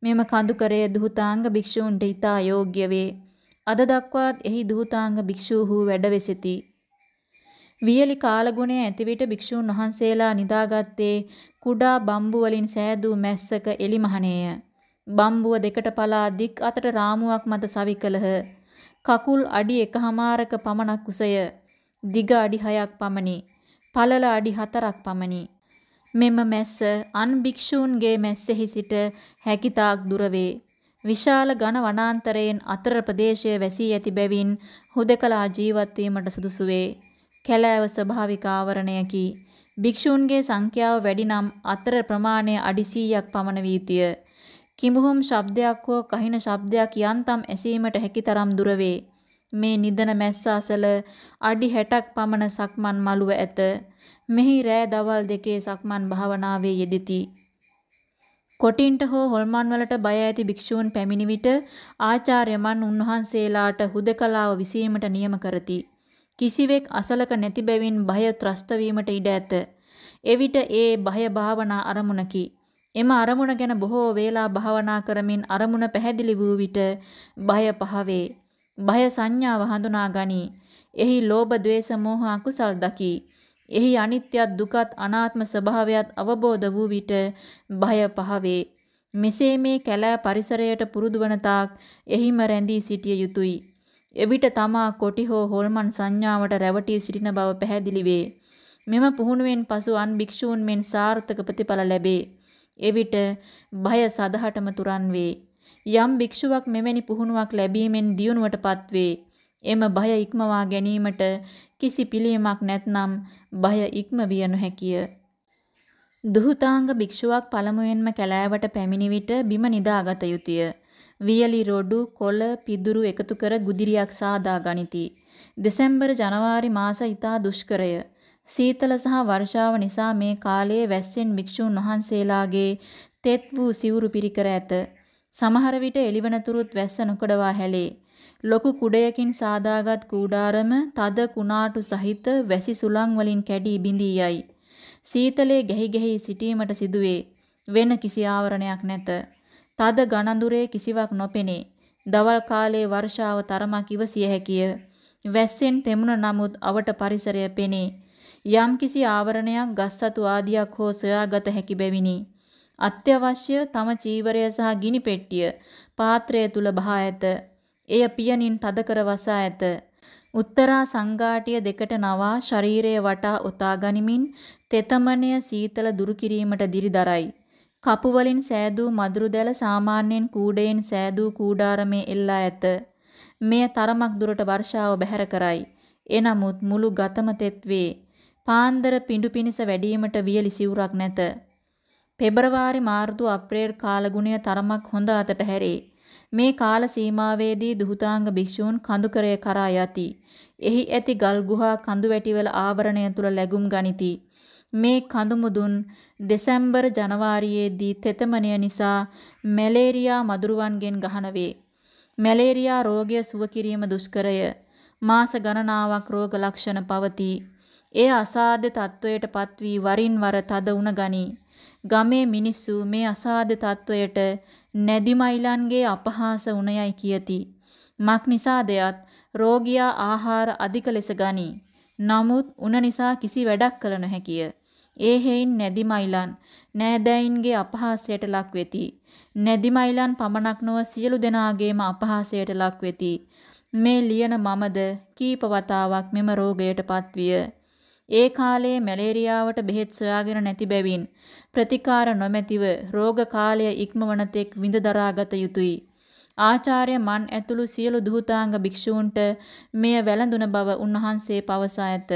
මෙම කඳුකරය දුහතාංග භික්ෂූන්ට ඉතා යෝග්‍ය වේ. අද දක්වාත් එහි දුහතාංග භික්ෂූහු වැඩ වෙසිති. වියලි කාලගුණය ඇති විට භික්ෂූන් වහන්සේලා නිදාගත්තේ කුඩා බම්බු වලින් සෑදූ මැස්සක එලිමහනේය. බම්බුව දෙකට පලා දික් අතට රාමුවක් මත සවි කළහ. කකුල් අඩි එකහමාරක පමණක් උසය. දිග අඩි 6ක් පමණි. පළල අඩි 4ක් පමණි. මෙම මැස්ස අන් භික්ෂූන්ගේ මැස්සෙහි සිට හැකිතාක් දුර වේ. විශාල ඝන වනාන්තරයෙන් අතර ප්‍රදේශය වැසී ඇති බැවින් හුදකලා ජීවත් වීමට සුදුසු වේ. කැලෑව ස්වභාවික ආවරණයකි. භික්ෂූන්ගේ සංඛ්‍යාව වැඩි නම් අතර ප්‍රමාණය අඩි 100ක් පමණ වී තිය. කිඹුහුම් ශබ්දයක් හෝ කහින ශබ්දයක් යන්තම් ඇසීමට හැකි තරම් දුර වේ. මේ නිදන මැස්ස අසල අඩි 60ක් පමණ සක්මන් මළුව ඇත. මෙහි රෑ දවල් දෙකේ සක්මන් භාවනාවේ යෙදෙති. කොටින්ට හෝ හොල්මන් වලට බය ඇති භික්ෂූන් පැමිණි විට ආචාර්යමන් උන්වහන්සේලාට හුදකලාව විසීමට නියම කරති. කිසිවෙක් අසලක නැති බැවින් බය ත්‍රස්ත වීමට ඉඩ ඇත. එවිට ඒ බය භාවනා අරමුණකි. එම අරමුණ ගැන බොහෝ වේලා භාවනා කරමින් අරමුණ පැහැදිලි වූ විට බය පහවේ. බය සංඥාව හඳුනා ගනී. එහි ලෝභ, ద్వේෂ, මෝහ අකුසල් දකි. එහි අනිත්‍යත් දුකත් අනාත්ම ස්වභාවයත් අවබෝධ වූ විට බය පහවේ. මෙසේ මේ කැලෑ පරිසරයට පුරුදු වන තාක් එහිම රැඳී සිටිය යුතුය. එවිට තමා කොටි හෝ හොල්මන් සංඥාවට රැවටී සිටින බව පැහැදිලි වේ. මෙම පුහුණුවෙන් පසු අන් භික්ෂූන් මෙන් සාර්ථක ප්‍රතිඵල ලැබේ. එවිට භය සදහටම තුරන් වේ. යම් භික්ෂුවක් මෙවැනි පුහුණුවක් ලැබීමෙන් දියුණුවටපත් වේ. එම භය ඉක්මවා ගැනීමට කිසි පිළියමක් නැත්නම් භය ඉක්මවිය නොහැකිය. දුහතාංග භික්ෂුවක් පළමුවෙන්ම කැලෑවට පැමිණි විට බිම නිදාගත යුතුය. වියලි රොඩු, කොළ, පිදුරු එකතු කර ගුදිරියක් සාදා ගනිති. දෙසැම්බර් ජනවාරි මාස ඉතා දුෂ්කරය. සීතල සහ වර්ෂාව නිසා මේ කාලයේ වැස්සෙන් භික්ෂුන් වහන්සේලාගේ තෙත් වූ සිවුරු පිරිකර ඇත. සමහර විට එළිවනතුරුත් වැස්ස නොකඩවා හැලේ. ලොකු කුඩයකින් සාදාගත් කූඩාරම තද කුණාටු සහිත වැසි සුළං වලින් කැඩී බිඳී යයි. සීතලේ ගැහි ගැහි සිටීමට සිදුවේ. වෙන කිසි ආවරණයක් නැත. තද ගණඳුරේ කිසිවක් නොපෙනේ. දවල් කාලයේ වර්ෂාව තරමක් ඉවසිය හැකිය. වැස්සෙන් තෙමුණ නමුත් අවට පරිසරය පෙනේ. යම් කිසි ආවරණයක් ගස්සතු ආදියක් හෝ සොයාගත හැකි බැවිනි. අත්‍යවශ්‍ය තම චීවරය සහ ගිනි පෙට්ටිය පාත්‍රය තුල බහා ඇත. එය පියනින් තද කර වසා ඇත. උත්තරා සංඝාටිය දෙකට නවා ශරීරය වටා ඔතා ගනිමින් තෙතමනය සීතල දුරු කිරීමට දිරි දරයි. කපු වලින් සෑදූ මදුරු දැල සාමාන්‍යයෙන් කූඩයෙන් සෑදූ කූඩාරමේ එල්ලා ඇත. මෙය තරමක් දුරට වර්ෂාව බැහැර කරයි. එනමුත් මුළු ගතම තෙත් වේ. පාන්දර පිඬු පිනිස වැඩීමට වියලි සිවුරක් නැත. පෙබරවාරි මාර්තු අප්‍රේල් කාලගුණය තරමක් හොඳ අතට හැරේ. මේ කාල සීමාවේදී දුහතාංග භික්ෂූන් කඳුකරය කරා යති. එහි ඇති ගල් ගුහා කඳු වැටිවල ආවරණය තුල läගුම් ගනිති. මේ කඳු මුදුන් දෙසැම්බර් ජනවාරියේදී තෙතමනය නිසා මැලේරියා මදුරුවන්ගෙන් ගහන වේ. මැලේරියා රෝගය සුව කිරීම දුෂ්කරය. මාස ගණනාවක් රෝග ලක්ෂණ පවතී. එය අසාධ්‍ය තත්වයට පත්වී වරින් වර තද උණ ගනී. ගමේ මිනිස්සු මේ අසාධ්‍ය තත්වයට නැදිමයිලන්ගේ අපහාස උණයයි කියති. මක් නිසාදයත් රෝගියා ආහාර අධික ලෙස ගනී. නමුත් උණ නිසා කිසි වැඩක් කළ නොහැකිය. ඒ හේයින් නැදිමයිලන් නෑදෑයින්ගේ අපහාසයට ලක් වෙති. නැදිමයිලන් පමණක් නොව සියලු දෙනාගේම අපහාසයට ලක් වෙති. මේ ලියන මමද කීප වතාවක් මෙම රෝගයට පත්විය. ඒ කාලයේ මැලේරියාවට බෙහෙත් සොයාගෙන නැති බැවින් ප්‍රතිකාර නොමැතිව රෝග කාලය ඉක්මවන තෙක් විඳ දරාගත යුතුය. ආචාර්ය මන් ඇතුළු සියලු දුහතාංග භික්ෂූන්ට මෙය වැළඳුන බව උන්වහන්සේ පවසා ඇත.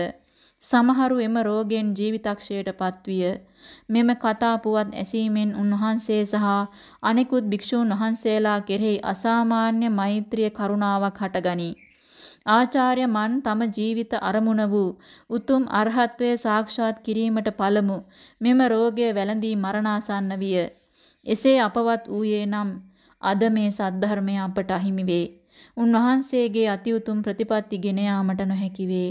සමහරු එම රෝගයෙන් ජීවිතක්ෂයට පත්විය. මෙම කතා පුවත් ඇසීමෙන් උන්වහන්සේ සහ අනෙකුත් භික්ෂූන් වහන්සේලා කෙරෙහි අසාමාන්‍ය මෛත්‍රිය කරුණාවක් හටගනී. ආචාර්ය මන් තම ජීවිත අරමුණ වූ උතුම් අරහත්වයේ සාක්ෂාත් කිරීමට පළමු මෙම රෝගය වැළඳී මරණාසන්න විය. එසේ අපවත් වූයේ නම් අද මේ සද්ධර්මය අපට අහිමි වේ. උන්වහන්සේගේ අති උතුම් ප්‍රතිපත්ති ගෙන යාමට නොහැකි වේ.